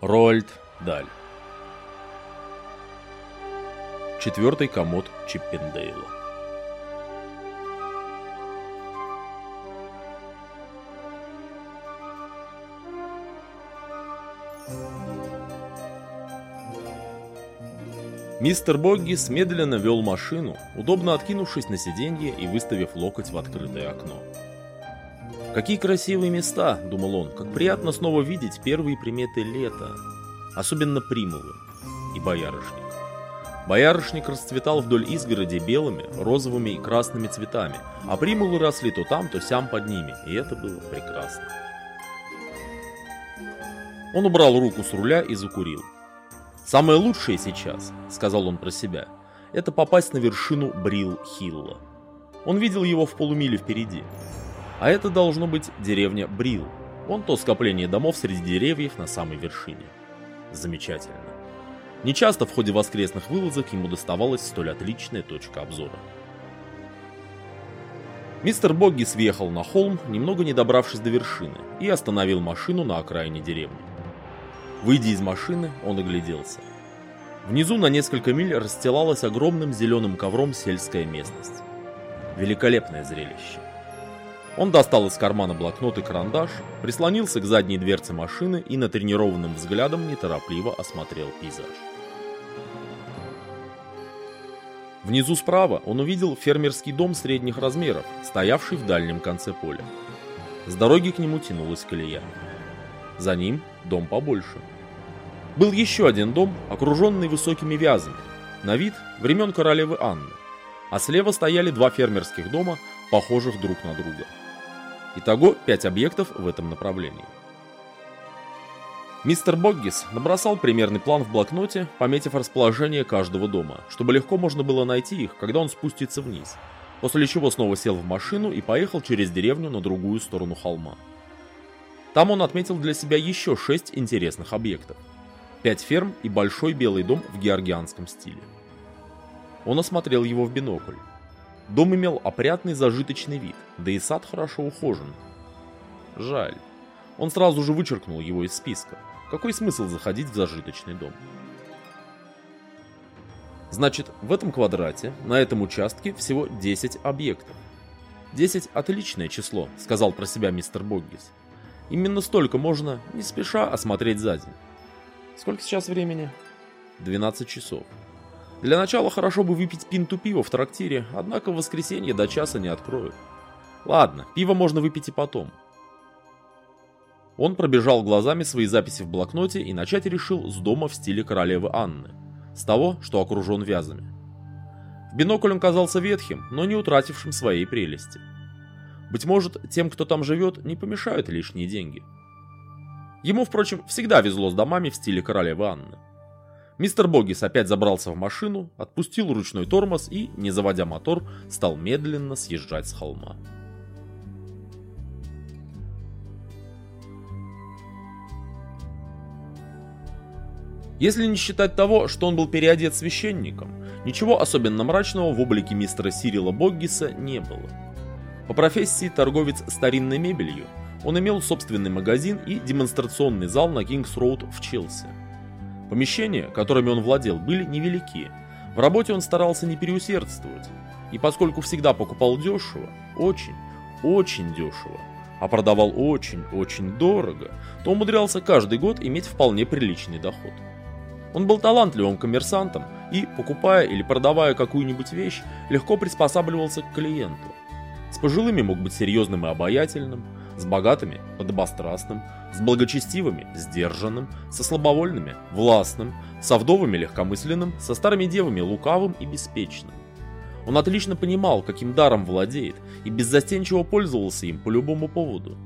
Роальд Даль. Четвертый комод Чиппендейла. Мистер Боггис медленно вел машину, удобно откинувшись на сиденье и выставив локоть в открытое окно. Какие красивые места, думал он, как приятно снова видеть первые приметы лета, особенно примулы и боярышник. Боярышник расцветал вдоль изгороди белыми, розовыми и красными цветами, а примулы росли то там, то сям под ними, и это было прекрасно. Он убрал руку с руля и закурил. «Самое лучшее сейчас», — сказал он про себя, — «это попасть на вершину Брил-Хилла». Он видел его в полумиле впереди. А это должно быть деревня Брил. Вон то скопление домов среди деревьев на самой вершине. Замечательно. Нечасто в ходе воскресных вылазок ему доставалась столь отличная точка обзора. Мистер Богги съехал на холм, немного не добравшись до вершины, и остановил машину на окраине деревни. Выйдя из машины, он огляделся. Внизу на несколько миль расстилалась огромным зеленым ковром сельская местность. Великолепное зрелище. Он достал из кармана блокнот и карандаш, прислонился к задней дверце машины и натренированным взглядом неторопливо осмотрел пейзаж. Внизу справа он увидел фермерский дом средних размеров, стоявший в дальнем конце поля. С дороги к нему тянулась колея. За ним дом побольше. Был еще один дом, окруженный высокими вязами, на вид времен королевы Анны, а слева стояли два фермерских дома, похожих друг на друга. Итого 5 объектов в этом направлении. Мистер Боггис набросал примерный план в блокноте, пометив расположение каждого дома, чтобы легко можно было найти их, когда он спустится вниз, после чего снова сел в машину и поехал через деревню на другую сторону холма. Там он отметил для себя еще 6 интересных объектов. 5 ферм и большой белый дом в георгианском стиле. Он осмотрел его в бинокль. Дом имел опрятный зажиточный вид, да и сад хорошо ухожен. Жаль. Он сразу же вычеркнул его из списка. Какой смысл заходить в зажиточный дом? Значит, в этом квадрате, на этом участке всего 10 объектов. 10 – отличное число, сказал про себя мистер Боггис. Именно столько можно, не спеша, осмотреть за день. Сколько сейчас времени? 12 часов. Для начала хорошо бы выпить пинту пива в трактире, однако в воскресенье до часа не откроют. Ладно, пиво можно выпить и потом. Он пробежал глазами свои записи в блокноте и начать решил с дома в стиле королевы Анны. С того, что окружен вязами. В бинокль он казался ветхим, но не утратившим своей прелести. Быть может, тем, кто там живет, не помешают лишние деньги. Ему, впрочем, всегда везло с домами в стиле королевы Анны. Мистер Богис опять забрался в машину, отпустил ручной тормоз и, не заводя мотор, стал медленно съезжать с холма. Если не считать того, что он был переодет священником, ничего особенно мрачного в облике мистера Сирила Боггиса не было. По профессии торговец старинной мебелью, он имел собственный магазин и демонстрационный зал на Кингс-Роуд в Челси. Помещения, которыми он владел, были невелики. В работе он старался не переусердствовать. И поскольку всегда покупал дешево, очень, очень дешево, а продавал очень-очень дорого, то умудрялся каждый год иметь вполне приличный доход. Он был талантливым коммерсантом и, покупая или продавая какую-нибудь вещь, легко приспосабливался к клиенту. С пожилыми мог быть серьезным и обаятельным, с богатыми – подобострастным, с благочестивыми – сдержанным, со слабовольными – властным, со вдовами – легкомысленным, со старыми девами – лукавым и беспечным. Он отлично понимал, каким даром владеет, и беззастенчиво пользовался им по любому поводу.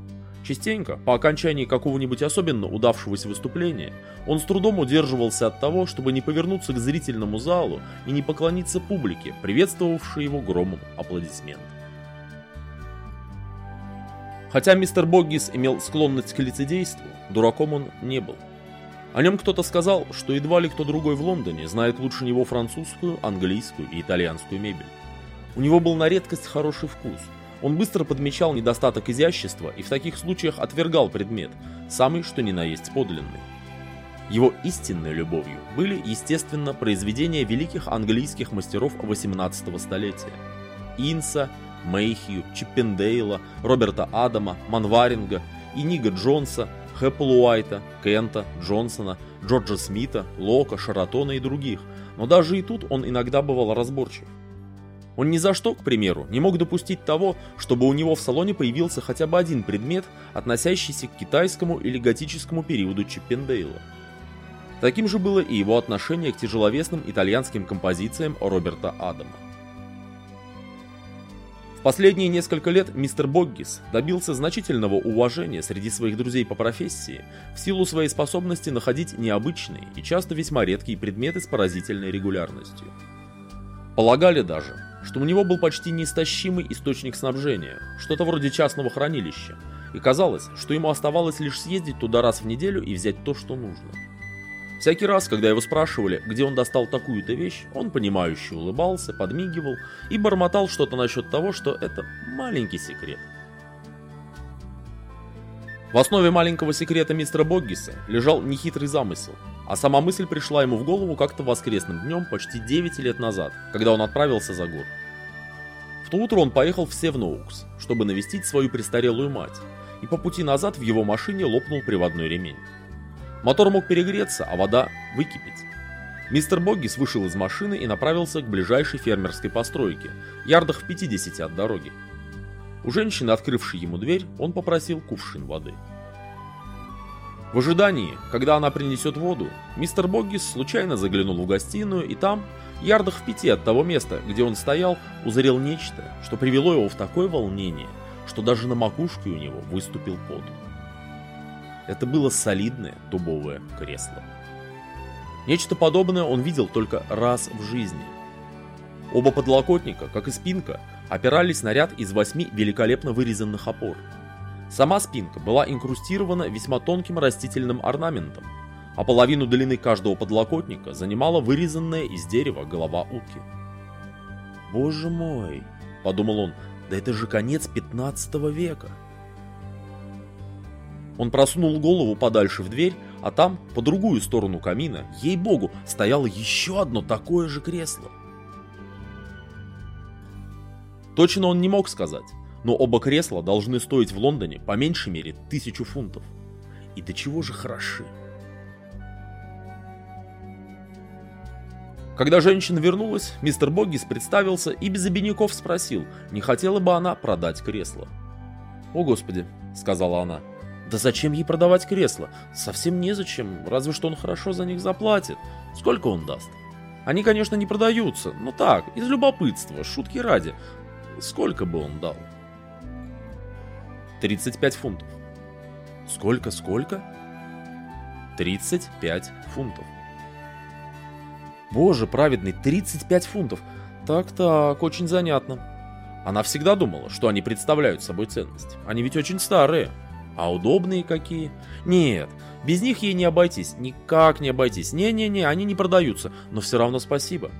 Частенько, по окончании какого-нибудь особенно удавшегося выступления, он с трудом удерживался от того, чтобы не повернуться к зрительному залу и не поклониться публике, приветствовавшей его громом аплодисментов. Хотя мистер Боггис имел склонность к лицедейству, дураком он не был. О нем кто-то сказал, что едва ли кто другой в Лондоне знает лучше него французскую, английскую и итальянскую мебель. У него был на редкость хороший вкус. Он быстро подмечал недостаток изящества и в таких случаях отвергал предмет, самый что ни на есть подлинный. Его истинной любовью были, естественно, произведения великих английских мастеров 18 столетия. Инса, Мейхью, Чиппендейла, Роберта Адама, Манваринга, Инига Джонса, Хэпплуайта, Кента, Джонсона, Джорджа Смита, Лока, Шаратона и других, но даже и тут он иногда бывал разборчив. Он ни за что, к примеру, не мог допустить того, чтобы у него в салоне появился хотя бы один предмет, относящийся к китайскому или готическому периоду Чиппендейла. Таким же было и его отношение к тяжеловесным итальянским композициям Роберта Адама. Последние несколько лет мистер Боггис добился значительного уважения среди своих друзей по профессии в силу своей способности находить необычные и часто весьма редкие предметы с поразительной регулярностью. Полагали даже, что у него был почти неистощимый источник снабжения, что-то вроде частного хранилища, и казалось, что ему оставалось лишь съездить туда раз в неделю и взять то, что нужно. Всякий раз, когда его спрашивали, где он достал такую-то вещь, он понимающе улыбался, подмигивал и бормотал что-то насчет того, что это маленький секрет. В основе маленького секрета мистера Боггиса лежал нехитрый замысел, а сама мысль пришла ему в голову как-то воскресным днем почти 9 лет назад, когда он отправился за город. В то утро он поехал в Севноукс, чтобы навестить свою престарелую мать, и по пути назад в его машине лопнул приводной ремень. Мотор мог перегреться, а вода выкипеть. Мистер Боггис вышел из машины и направился к ближайшей фермерской постройке, ярдах в 50 от дороги. У женщины, открывшей ему дверь, он попросил кувшин воды. В ожидании, когда она принесет воду, мистер Боггис случайно заглянул в гостиную и там, ярдах в пяти от того места, где он стоял, узрел нечто, что привело его в такое волнение, что даже на макушке у него выступил пот. Это было солидное дубовое кресло. Нечто подобное он видел только раз в жизни. Оба подлокотника, как и спинка, опирались на ряд из восьми великолепно вырезанных опор. Сама спинка была инкрустирована весьма тонким растительным орнаментом, а половину длины каждого подлокотника занимала вырезанная из дерева голова утки. «Боже мой!» – подумал он, – «да это же конец 15 века!» Он просунул голову подальше в дверь, а там, по другую сторону камина, ей-богу, стояло еще одно такое же кресло. Точно он не мог сказать, но оба кресла должны стоить в Лондоне по меньшей мере тысячу фунтов. И до чего же хороши. Когда женщина вернулась, мистер Боггис представился и без обиняков спросил, не хотела бы она продать кресло. «О, Господи», — сказала она, да зачем ей продавать кресло? Совсем незачем, разве что он хорошо за них заплатит. Сколько он даст? Они, конечно, не продаются, но так, из любопытства, шутки ради. Сколько бы он дал? 35 фунтов. Сколько, сколько? 35 фунтов. Боже праведный, 35 фунтов. Так-так, очень занятно. Она всегда думала, что они представляют собой ценность. Они ведь очень старые. А удобные какие? Нет, без них ей не обойтись, никак не обойтись. Не-не-не, они не продаются, но все равно спасибо.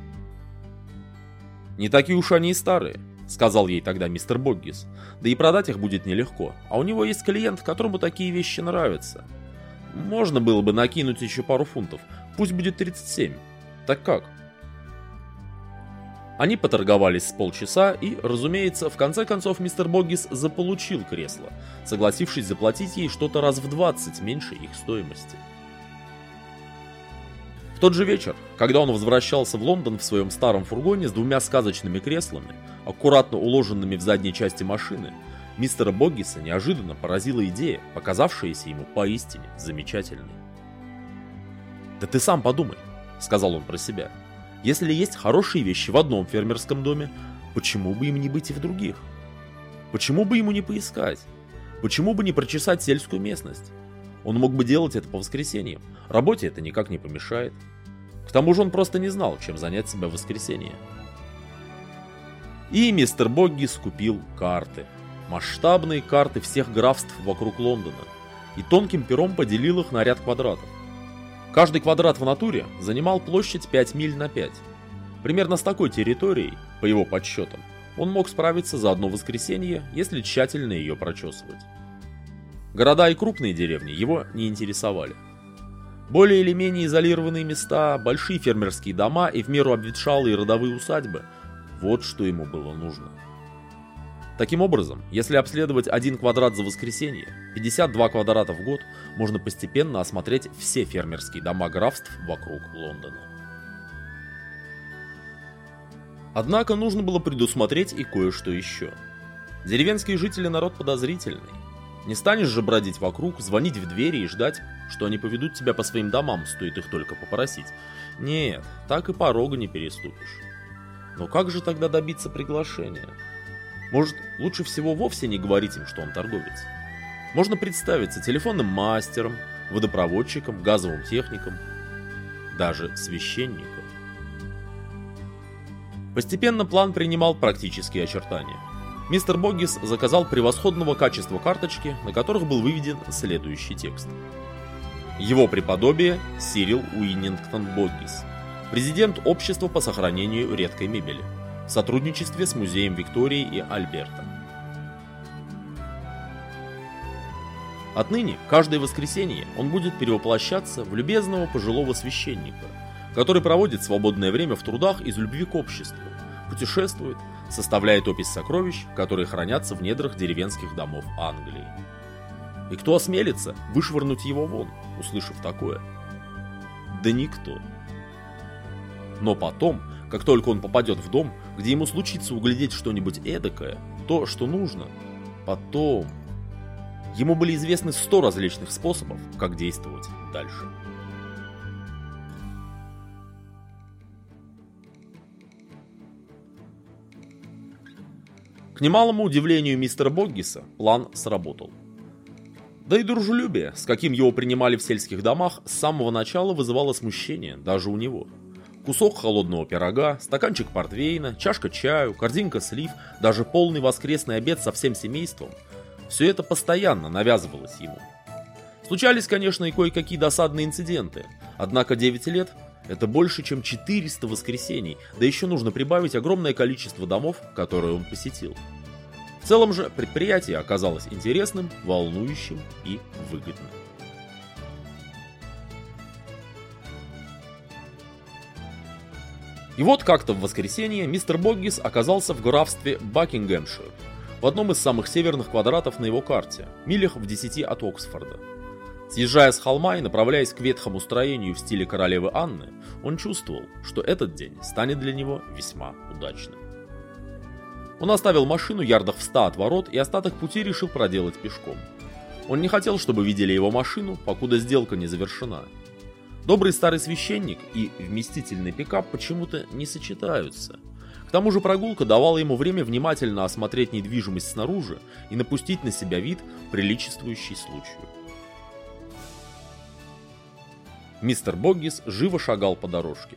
Не такие уж они и старые, сказал ей тогда мистер Боггис. Да и продать их будет нелегко, а у него есть клиент, которому такие вещи нравятся. Можно было бы накинуть еще пару фунтов, пусть будет 37. Так как? Они поторговались с полчаса и, разумеется, в конце концов мистер Боггис заполучил кресло, согласившись заплатить ей что-то раз в 20 меньше их стоимости. В тот же вечер, когда он возвращался в Лондон в своем старом фургоне с двумя сказочными креслами, аккуратно уложенными в задней части машины, мистера Боггиса неожиданно поразила идея, показавшаяся ему поистине замечательной. «Да ты сам подумай», — сказал он про себя, — если есть хорошие вещи в одном фермерском доме, почему бы им не быть и в других? Почему бы ему не поискать? Почему бы не прочесать сельскую местность? Он мог бы делать это по воскресеньям. Работе это никак не помешает. К тому же он просто не знал, чем занять себя в воскресенье. И мистер Богги скупил карты. Масштабные карты всех графств вокруг Лондона. И тонким пером поделил их на ряд квадратов. Каждый квадрат в натуре занимал площадь 5 миль на 5. Примерно с такой территорией, по его подсчетам, он мог справиться за одно воскресенье, если тщательно ее прочесывать. Города и крупные деревни его не интересовали. Более или менее изолированные места, большие фермерские дома и в меру обветшалые родовые усадьбы – вот что ему было нужно. Таким образом, если обследовать один квадрат за воскресенье, 52 квадрата в год, можно постепенно осмотреть все фермерские дома графств вокруг Лондона. Однако нужно было предусмотреть и кое-что еще. Деревенские жители народ подозрительный. Не станешь же бродить вокруг, звонить в двери и ждать, что они поведут тебя по своим домам, стоит их только попросить. Нет, так и порога не переступишь. Но как же тогда добиться приглашения? Может, лучше всего вовсе не говорить им, что он торговец? Можно представиться телефонным мастером, водопроводчиком, газовым техником, даже священником. Постепенно план принимал практические очертания. Мистер Боггис заказал превосходного качества карточки, на которых был выведен следующий текст. Его преподобие Сирил Уиннингтон Боггис, президент общества по сохранению редкой мебели, в сотрудничестве с музеем Виктории и Альберта. Отныне, каждое воскресенье он будет перевоплощаться в любезного пожилого священника, который проводит свободное время в трудах из любви к обществу, путешествует, составляет опись сокровищ, которые хранятся в недрах деревенских домов Англии. И кто осмелится вышвырнуть его вон, услышав такое? Да никто. Но потом, как только он попадет в дом, где ему случится углядеть что-нибудь эдакое, то, что нужно, потом... Ему были известны сто различных способов, как действовать дальше. К немалому удивлению мистера Боггиса, план сработал. Да и дружелюбие, с каким его принимали в сельских домах, с самого начала вызывало смущение даже у него. Кусок холодного пирога, стаканчик портвейна, чашка чаю, корзинка слив, даже полный воскресный обед со всем семейством – все это постоянно навязывалось ему. Случались, конечно, и кое-какие досадные инциденты, однако 9 лет – это больше, чем 400 воскресений, да еще нужно прибавить огромное количество домов, которые он посетил. В целом же предприятие оказалось интересным, волнующим и выгодным. И вот как-то в воскресенье мистер Боггис оказался в графстве Бакингемшир, в одном из самых северных квадратов на его карте, милях в 10 от Оксфорда. Съезжая с холма и направляясь к ветхому строению в стиле королевы Анны, он чувствовал, что этот день станет для него весьма удачным. Он оставил машину ярдах в ста от ворот и остаток пути решил проделать пешком. Он не хотел, чтобы видели его машину, покуда сделка не завершена. Добрый старый священник и вместительный пикап почему-то не сочетаются. К тому же прогулка давала ему время внимательно осмотреть недвижимость снаружи и напустить на себя вид, приличествующий случаю. Мистер Боггис живо шагал по дорожке.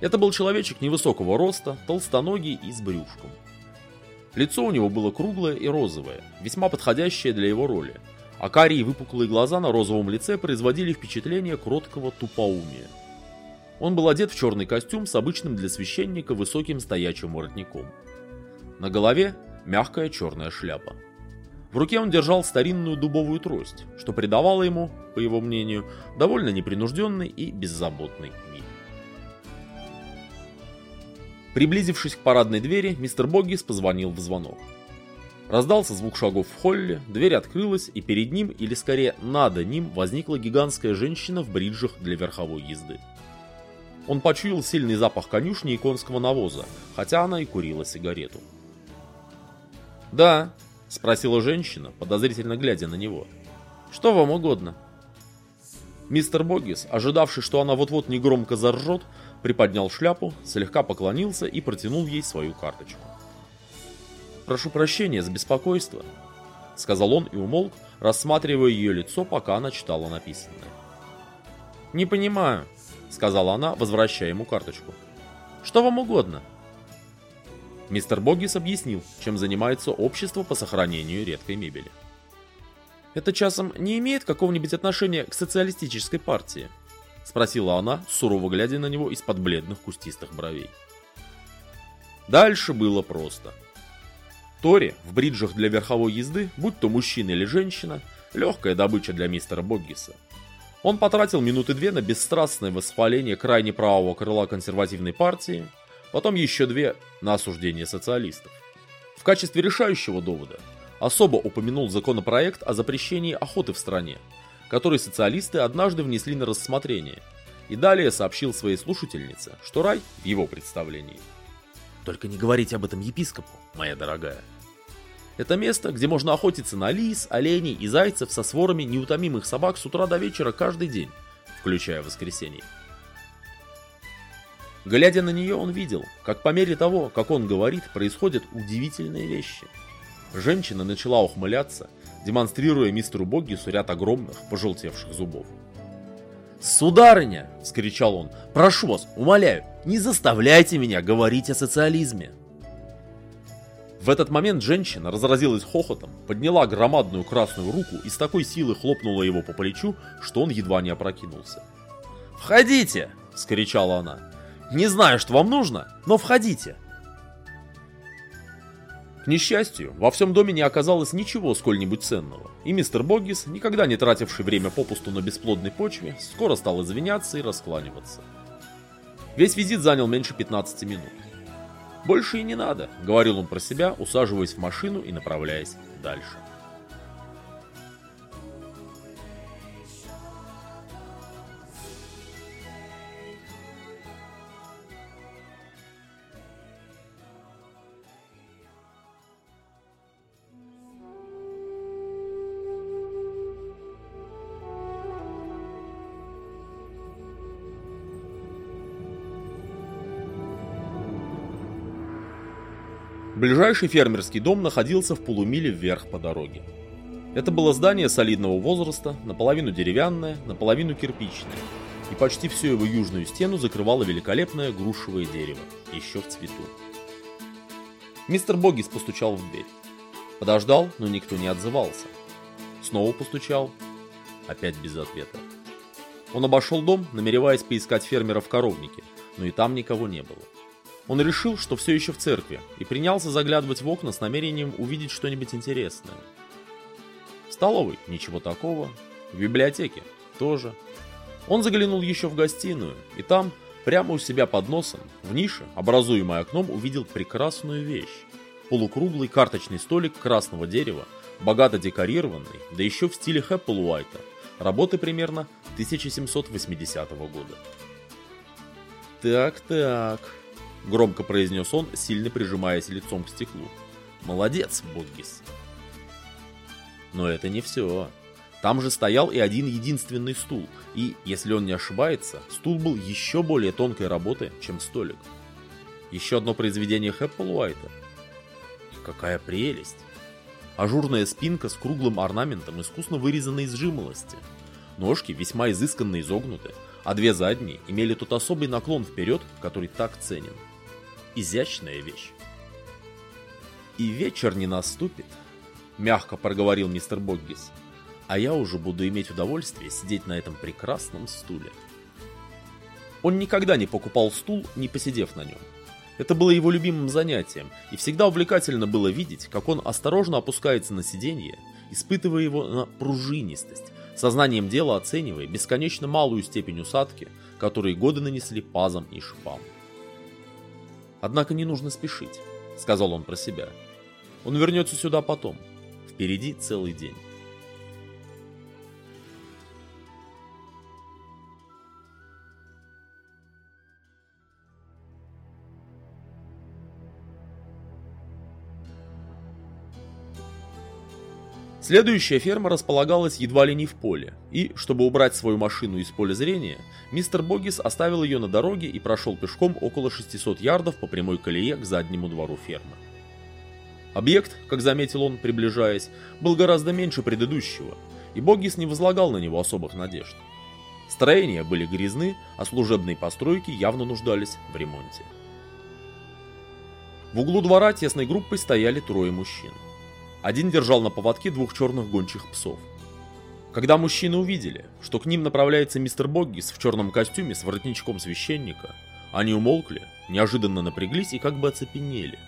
Это был человечек невысокого роста, толстоногий и с брюшком. Лицо у него было круглое и розовое, весьма подходящее для его роли, а карие выпуклые глаза на розовом лице производили впечатление кроткого тупоумия. Он был одет в черный костюм с обычным для священника высоким стоячим воротником. На голове мягкая черная шляпа. В руке он держал старинную дубовую трость, что придавало ему, по его мнению, довольно непринужденный и беззаботный вид. Приблизившись к парадной двери, мистер Боггис позвонил в звонок. Раздался звук шагов в холле, дверь открылась, и перед ним, или скорее над ним, возникла гигантская женщина в бриджах для верховой езды. Он почуял сильный запах конюшни и конского навоза, хотя она и курила сигарету. «Да», — спросила женщина, подозрительно глядя на него. «Что вам угодно?» Мистер Боггис, ожидавший, что она вот-вот негромко заржет, приподнял шляпу, слегка поклонился и протянул ей свою карточку. «Прошу прощения за беспокойство», — сказал он и умолк, рассматривая ее лицо, пока она читала написанное. «Не понимаю», — сказала она, возвращая ему карточку. «Что вам угодно?» Мистер Боггис объяснил, чем занимается общество по сохранению редкой мебели. «Это часом не имеет какого-нибудь отношения к социалистической партии?» Спросила она, сурово глядя на него из-под бледных кустистых бровей. Дальше было просто. Тори в бриджах для верховой езды, будь то мужчина или женщина, легкая добыча для мистера Боггиса. Он потратил минуты две на бесстрастное восхваление крайне правого крыла консервативной партии, потом еще две на осуждение социалистов. В качестве решающего довода особо упомянул законопроект о запрещении охоты в стране, который социалисты однажды внесли на рассмотрение, и далее сообщил своей слушательнице, что рай в его представлении. Только не говорите об этом епископу, моя дорогая. Это место, где можно охотиться на лис, оленей и зайцев со сворами неутомимых собак с утра до вечера каждый день, включая воскресенье. Глядя на нее, он видел, как по мере того, как он говорит, происходят удивительные вещи. Женщина начала ухмыляться, демонстрируя мистеру Боггису ряд огромных, пожелтевших зубов. «Сударыня!» – скричал он. «Прошу вас, умоляю, не заставляйте меня говорить о социализме!» В этот момент женщина разразилась хохотом, подняла громадную красную руку и с такой силой хлопнула его по плечу, что он едва не опрокинулся. «Входите!» – скричала она. Не знаю, что вам нужно, но входите. К несчастью, во всем доме не оказалось ничего сколь-нибудь ценного, и мистер Боггис, никогда не тративший время попусту на бесплодной почве, скоро стал извиняться и раскланиваться. Весь визит занял меньше 15 минут. «Больше и не надо», — говорил он про себя, усаживаясь в машину и направляясь дальше. Ближайший фермерский дом находился в полумиле вверх по дороге. Это было здание солидного возраста, наполовину деревянное, наполовину кирпичное, и почти всю его южную стену закрывало великолепное грушевое дерево, еще в цвету. Мистер Богис постучал в дверь. Подождал, но никто не отзывался. Снова постучал, опять без ответа. Он обошел дом, намереваясь поискать фермера в коровнике, но и там никого не было. Он решил, что все еще в церкви, и принялся заглядывать в окна с намерением увидеть что-нибудь интересное. В столовой ничего такого, в библиотеке тоже. Он заглянул еще в гостиную, и там, прямо у себя под носом, в нише, образуемой окном, увидел прекрасную вещь. Полукруглый карточный столик красного дерева, богато декорированный, да еще в стиле Хэппл Уайта, работы примерно 1780 года. Так-так, Громко произнес он, сильно прижимаясь лицом к стеклу. Молодец, Бодгис. Но это не все. Там же стоял и один единственный стул, и, если он не ошибается, стул был еще более тонкой работы, чем столик. Еще одно произведение Хэпплуайта. Какая прелесть! Ажурная спинка с круглым орнаментом искусно вырезана из жимолости. Ножки весьма изысканно изогнуты, а две задние имели тот особый наклон вперед, который так ценен изящная вещь. «И вечер не наступит», — мягко проговорил мистер Боггис, «а я уже буду иметь удовольствие сидеть на этом прекрасном стуле». Он никогда не покупал стул, не посидев на нем. Это было его любимым занятием, и всегда увлекательно было видеть, как он осторожно опускается на сиденье, испытывая его на пружинистость, сознанием дела оценивая бесконечно малую степень усадки, которые годы нанесли пазом и шипам. Однако не нужно спешить, сказал он про себя. Он вернется сюда потом. Впереди целый день. Следующая ферма располагалась едва ли не в поле, и, чтобы убрать свою машину из поля зрения, мистер Богис оставил ее на дороге и прошел пешком около 600 ярдов по прямой колее к заднему двору фермы. Объект, как заметил он, приближаясь, был гораздо меньше предыдущего, и Богис не возлагал на него особых надежд. Строения были грязны, а служебные постройки явно нуждались в ремонте. В углу двора тесной группой стояли трое мужчин. Один держал на поводке двух черных гончих псов. Когда мужчины увидели, что к ним направляется мистер Боггис в черном костюме с воротничком священника, они умолкли, неожиданно напряглись и как бы оцепенели.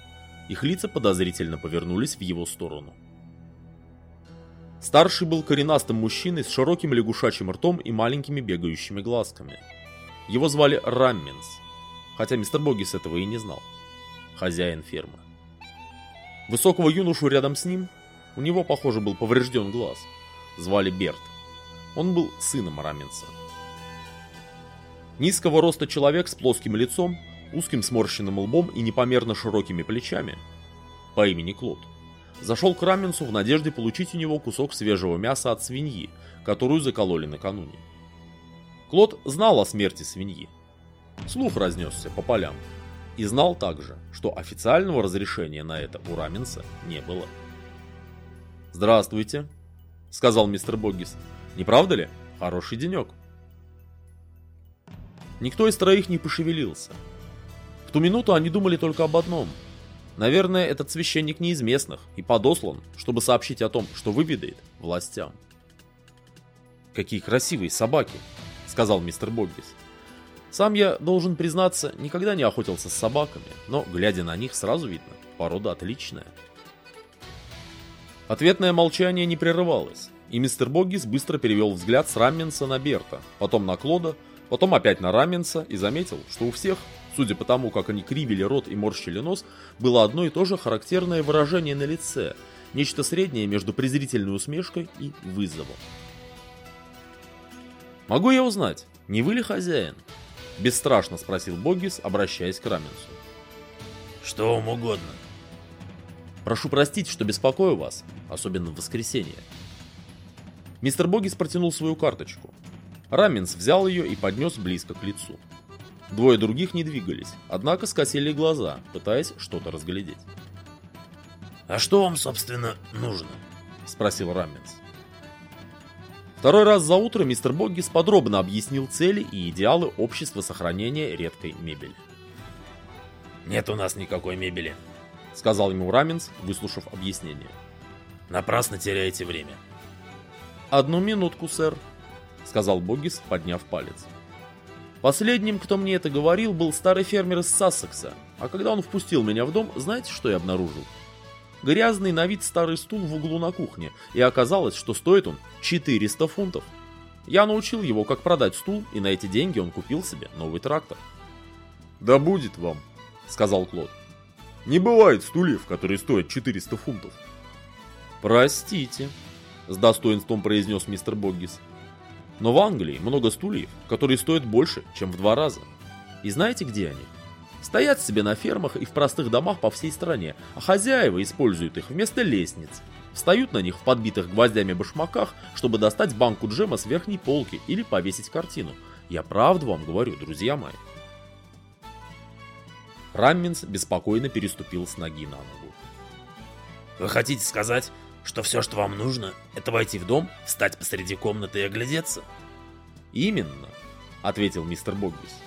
Их лица подозрительно повернулись в его сторону. Старший был коренастым мужчиной с широким лягушачьим ртом и маленькими бегающими глазками. Его звали Рамминс, хотя мистер Богис этого и не знал. Хозяин фермы. Высокого юношу рядом с ним, у него, похоже, был поврежден глаз. Звали Берт. Он был сыном Раминса. Низкого роста человек с плоским лицом, узким сморщенным лбом и непомерно широкими плечами, по имени Клод, зашел к Раменсу в надежде получить у него кусок свежего мяса от свиньи, которую закололи накануне. Клод знал о смерти свиньи. Слух разнесся по полям. И знал также, что официального разрешения на это у Раменса не было. «Здравствуйте», — сказал мистер Боггис. «Не правда ли? Хороший денек». Никто из троих не пошевелился. В ту минуту они думали только об одном — Наверное, этот священник не из местных и подослан, чтобы сообщить о том, что выведает властям. «Какие красивые собаки!» — сказал мистер Боггис. «Сам я, должен признаться, никогда не охотился с собаками, но, глядя на них, сразу видно, порода отличная». Ответное молчание не прерывалось, и мистер Боггис быстро перевел взгляд с Рамменса на Берта, потом на Клода, потом опять на Рамменса и заметил, что у всех Судя по тому, как они кривили рот и морщили нос, было одно и то же характерное выражение на лице, нечто среднее между презрительной усмешкой и вызовом. «Могу я узнать, не вы ли хозяин?» – бесстрашно спросил Богис, обращаясь к Раменсу. «Что вам угодно». «Прошу простить, что беспокою вас, особенно в воскресенье». Мистер Богис протянул свою карточку. Раменс взял ее и поднес близко к лицу. Двое других не двигались, однако скосили глаза, пытаясь что-то разглядеть. «А что вам, собственно, нужно?» – спросил Рамминс. Второй раз за утро мистер Боггис подробно объяснил цели и идеалы общества сохранения редкой мебели. «Нет у нас никакой мебели», — сказал ему Раминс, выслушав объяснение. «Напрасно теряете время». «Одну минутку, сэр», — сказал Боггис, подняв палец. Последним, кто мне это говорил, был старый фермер из Сассекса, а когда он впустил меня в дом, знаете, что я обнаружил? Грязный на вид старый стул в углу на кухне, и оказалось, что стоит он 400 фунтов. Я научил его, как продать стул, и на эти деньги он купил себе новый трактор. «Да будет вам», — сказал Клод. «Не бывает стульев, которые стоят 400 фунтов». «Простите», — с достоинством произнес мистер Боггис. Но в Англии много стульев, которые стоят больше, чем в два раза. И знаете, где они? Стоят себе на фермах и в простых домах по всей стране, а хозяева используют их вместо лестниц. Встают на них в подбитых гвоздями башмаках, чтобы достать банку джема с верхней полки или повесить картину. Я правду вам говорю, друзья мои. Рамминс беспокойно переступил с ноги на ногу. Вы хотите сказать, что все, что вам нужно, это войти в дом, встать посреди комнаты и оглядеться? Именно, ответил мистер Боггис.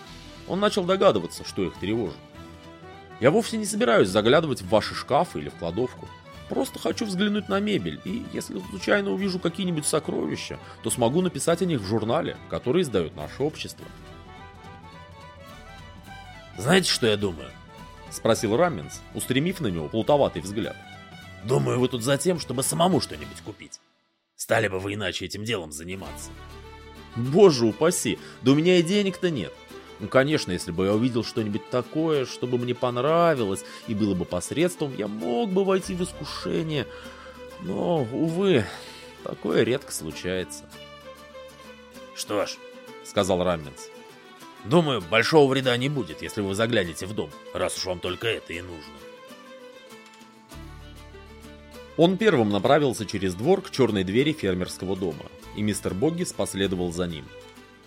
Он начал догадываться, что их тревожит. Я вовсе не собираюсь заглядывать в ваши шкафы или в кладовку. Просто хочу взглянуть на мебель, и если случайно увижу какие-нибудь сокровища, то смогу написать о них в журнале, который издает наше общество. «Знаете, что я думаю?» — спросил Рамминс, устремив на него плутоватый взгляд. Думаю, вы тут за тем, чтобы самому что-нибудь купить. Стали бы вы иначе этим делом заниматься. Боже упаси, да у меня и денег-то нет. Ну, конечно, если бы я увидел что-нибудь такое, чтобы мне понравилось и было бы посредством, я мог бы войти в искушение. Но, увы, такое редко случается. Что ж, сказал Рамминс, думаю, большого вреда не будет, если вы заглянете в дом, раз уж вам только это и нужно. Он первым направился через двор к черной двери фермерского дома, и мистер Боггис последовал за ним.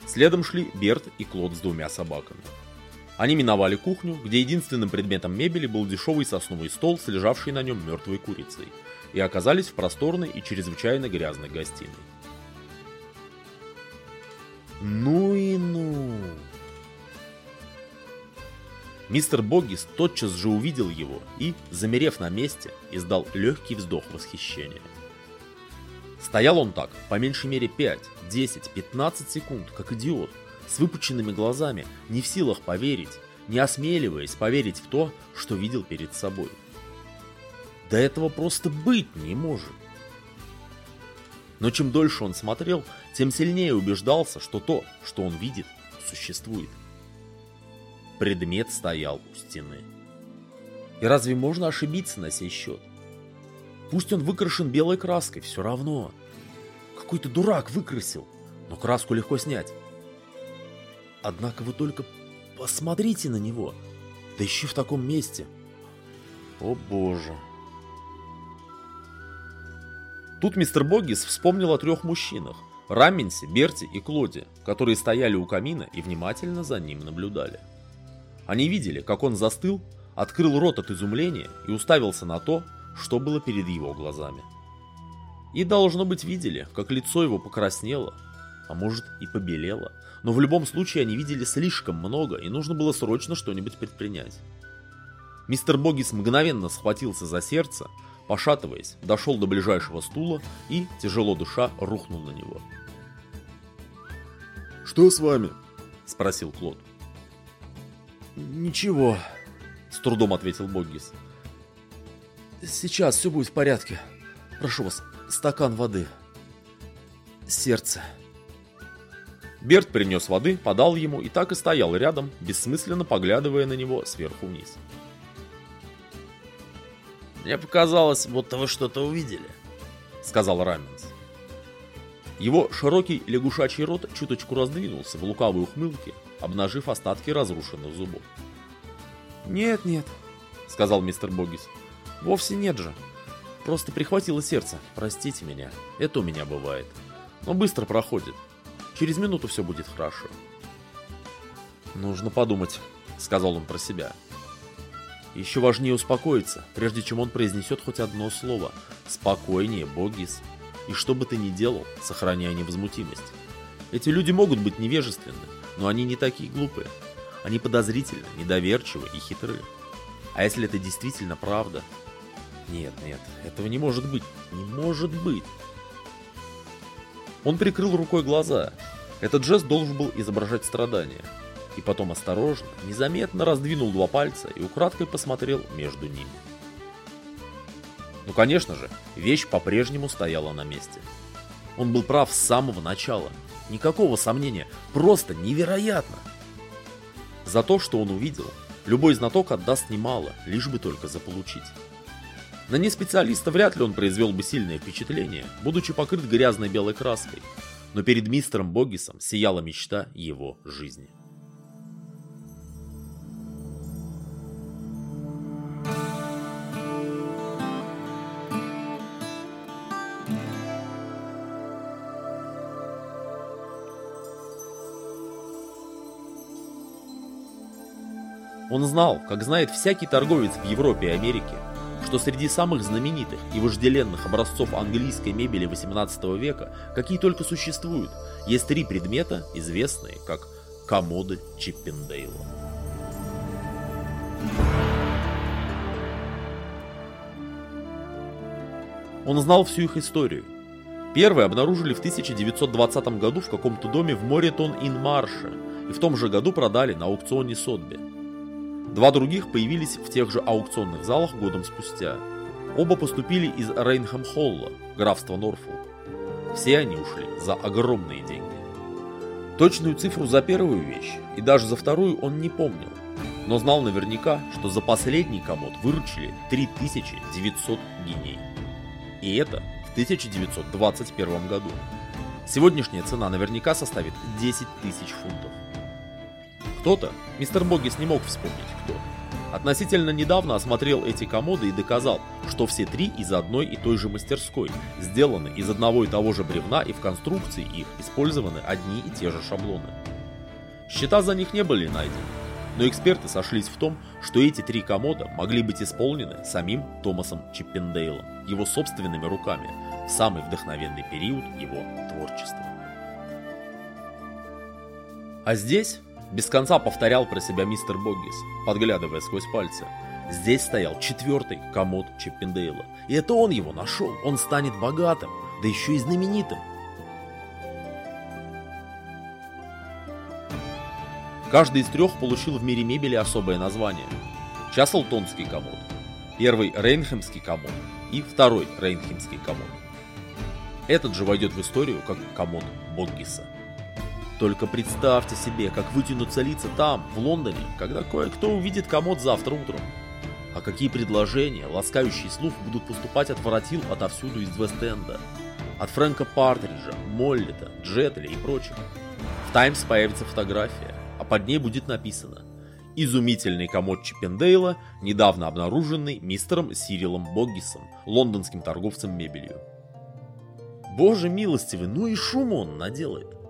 Следом шли Берт и Клод с двумя собаками. Они миновали кухню, где единственным предметом мебели был дешевый сосновый стол с лежавшей на нем мертвой курицей, и оказались в просторной и чрезвычайно грязной гостиной. «Ну и ну!» Мистер Боггис тотчас же увидел его и, замерев на месте, издал легкий вздох восхищения. Стоял он так, по меньшей мере 5, 10, 15 секунд, как идиот, с выпученными глазами, не в силах поверить, не осмеливаясь поверить в то, что видел перед собой. Да этого просто быть не может. Но чем дольше он смотрел, тем сильнее убеждался, что то, что он видит, существует. Предмет стоял у стены. И разве можно ошибиться на сей счет? Пусть он выкрашен белой краской, все равно. Какой-то дурак выкрасил, но краску легко снять. Однако вы только посмотрите на него, да еще в таком месте. О боже. Тут мистер Боггис вспомнил о трех мужчинах – Раменсе, Берти и Клоде, которые стояли у камина и внимательно за ним наблюдали. Они видели, как он застыл, открыл рот от изумления и уставился на то, что было перед его глазами. И, должно быть, видели, как лицо его покраснело, а может и побелело, но в любом случае они видели слишком много, и нужно было срочно что-нибудь предпринять. Мистер Богис мгновенно схватился за сердце, пошатываясь, дошел до ближайшего стула и, тяжело душа, рухнул на него. «Что с вами?» – спросил Клод. «Ничего», – с трудом ответил Боггис. «Сейчас все будет в порядке. Прошу вас, стакан воды. Сердце». Берт принес воды, подал ему и так и стоял рядом, бессмысленно поглядывая на него сверху вниз. «Мне показалось, будто вы что-то увидели», — сказал Раменс. Его широкий лягушачий рот чуточку раздвинулся в лукавой ухмылке, обнажив остатки разрушенных зубов. «Нет, нет», — сказал мистер Богис. «Вовсе нет же. Просто прихватило сердце. Простите меня. Это у меня бывает. Но быстро проходит. Через минуту все будет хорошо. Нужно подумать, сказал он про себя. Еще важнее успокоиться, прежде чем он произнесет хоть одно слово. Спокойнее, Богис. И что бы ты ни делал, сохраняя невозмутимость. Эти люди могут быть невежественны, но они не такие глупые. Они подозрительны, недоверчивы и хитры. А если это действительно правда? Нет, нет, этого не может быть. Не может быть. Он прикрыл рукой глаза. Этот жест должен был изображать страдание. И потом осторожно, незаметно раздвинул два пальца и украдкой посмотрел между ними. Ну, конечно же, вещь по-прежнему стояла на месте. Он был прав с самого начала. Никакого сомнения. Просто невероятно. За то, что он увидел, любой знаток отдаст немало, лишь бы только заполучить. На неспециалиста вряд ли он произвел бы сильное впечатление, будучи покрыт грязной белой краской, но перед мистером Богисом сияла мечта его жизни. Он знал, как знает всякий торговец в Европе и Америке, что среди самых знаменитых и вожделенных образцов английской мебели 18 века, какие только существуют, есть три предмета, известные как комоды Чиппендейла. Он знал всю их историю. Первые обнаружили в 1920 году в каком-то доме в Моритон-ин-Марше и в том же году продали на аукционе Сотби. Два других появились в тех же аукционных залах годом спустя. Оба поступили из Рейнхэм-Холла, графства Норфолк. Все они ушли за огромные деньги. Точную цифру за первую вещь и даже за вторую он не помнил, но знал наверняка, что за последний комод выручили 3900 гиней. И это в 1921 году. Сегодняшняя цена наверняка составит 10 тысяч фунтов. Кто-то, мистер Богис не мог вспомнить кто, относительно недавно осмотрел эти комоды и доказал, что все три из одной и той же мастерской, сделаны из одного и того же бревна и в конструкции их использованы одни и те же шаблоны. Счета за них не были найдены, но эксперты сошлись в том, что эти три комода могли быть исполнены самим Томасом Чиппендейлом, его собственными руками, в самый вдохновенный период его творчества. А здесь без конца повторял про себя мистер Боггис, подглядывая сквозь пальцы. Здесь стоял четвертый комод Чиппендейла. И это он его нашел. Он станет богатым, да еще и знаменитым. Каждый из трех получил в мире мебели особое название. Часлтонский комод, первый Рейнхемский комод и второй Рейнхемский комод. Этот же войдет в историю как комод Боггиса. Только представьте себе, как вытянутся лица там, в Лондоне, когда кое-кто увидит комод завтра утром. А какие предложения, ласкающие слух, будут поступать от воротил отовсюду из Вест-Энда. От Фрэнка Партриджа, Моллета, Джетли и прочих. В Таймс появится фотография, а под ней будет написано «Изумительный комод Чиппендейла, недавно обнаруженный мистером Сирилом Боггисом, лондонским торговцем мебелью». Боже милостивый, ну и шум он наделает.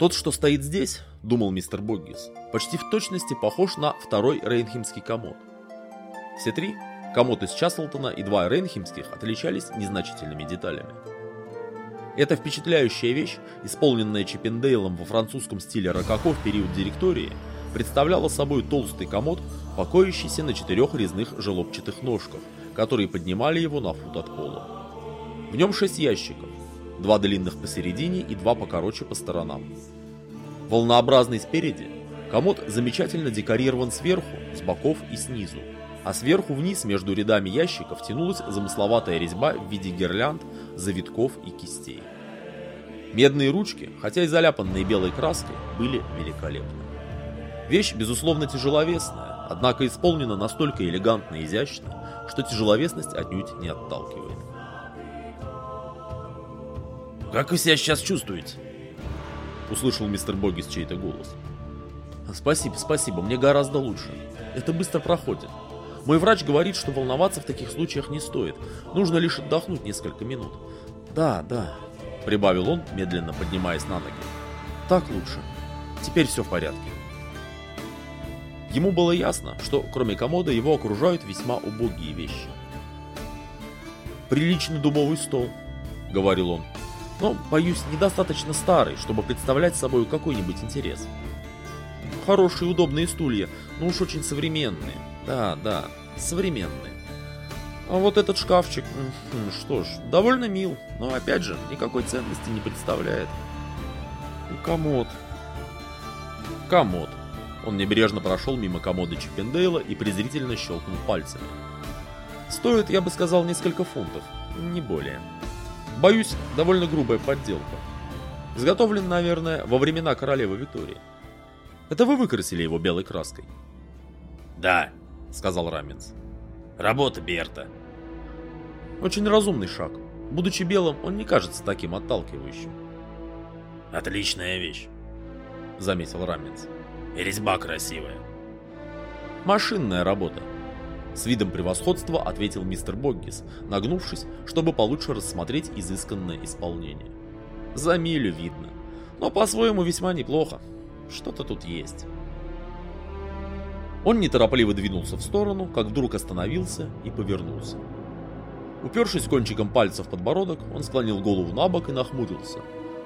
Тот, что стоит здесь, думал мистер Боггис, почти в точности похож на второй рейнхемский комод. Все три, комод из Часлтона и два рейнхемских, отличались незначительными деталями. Эта впечатляющая вещь, исполненная Чиппендейлом во французском стиле рококо в период директории, представляла собой толстый комод, покоящийся на четырех резных желобчатых ножках, которые поднимали его на фут от пола. В нем шесть ящиков, два длинных посередине и два покороче по сторонам. Волнообразный спереди, комод замечательно декорирован сверху, с боков и снизу, а сверху вниз между рядами ящиков тянулась замысловатая резьба в виде гирлянд, завитков и кистей. Медные ручки, хотя и заляпанные белой краской, были великолепны. Вещь, безусловно, тяжеловесная, однако исполнена настолько элегантно и изящно, что тяжеловесность отнюдь не отталкивает. «Как вы себя сейчас чувствуете?» Услышал мистер Богис чей-то голос. «Спасибо, спасибо, мне гораздо лучше. Это быстро проходит. Мой врач говорит, что волноваться в таких случаях не стоит. Нужно лишь отдохнуть несколько минут. Да, да, прибавил он, медленно поднимаясь на ноги. Так лучше. Теперь все в порядке. Ему было ясно, что кроме комода его окружают весьма убогие вещи. «Приличный дубовый стол», — говорил он, но, боюсь, недостаточно старый, чтобы представлять собой какой-нибудь интерес. Хорошие удобные стулья, но уж очень современные. Да, да, современные. А вот этот шкафчик, что ж, довольно мил, но опять же, никакой ценности не представляет. Комод. Комод. Он небрежно прошел мимо комода Чиппендейла и презрительно щелкнул пальцами. Стоит, я бы сказал, несколько фунтов, не более. Боюсь, довольно грубая подделка. Изготовлен, наверное, во времена королевы Виктории. Это вы выкрасили его белой краской? Да, сказал Раменс. Работа Берта. Очень разумный шаг. Будучи белым, он не кажется таким отталкивающим. Отличная вещь, заметил Раменс. И резьба красивая. Машинная работа, с видом превосходства ответил мистер Боггис, нагнувшись, чтобы получше рассмотреть изысканное исполнение. За милю видно, но по-своему весьма неплохо. Что-то тут есть. Он неторопливо двинулся в сторону, как вдруг остановился и повернулся. Упершись кончиком пальца в подбородок, он склонил голову на бок и нахмурился,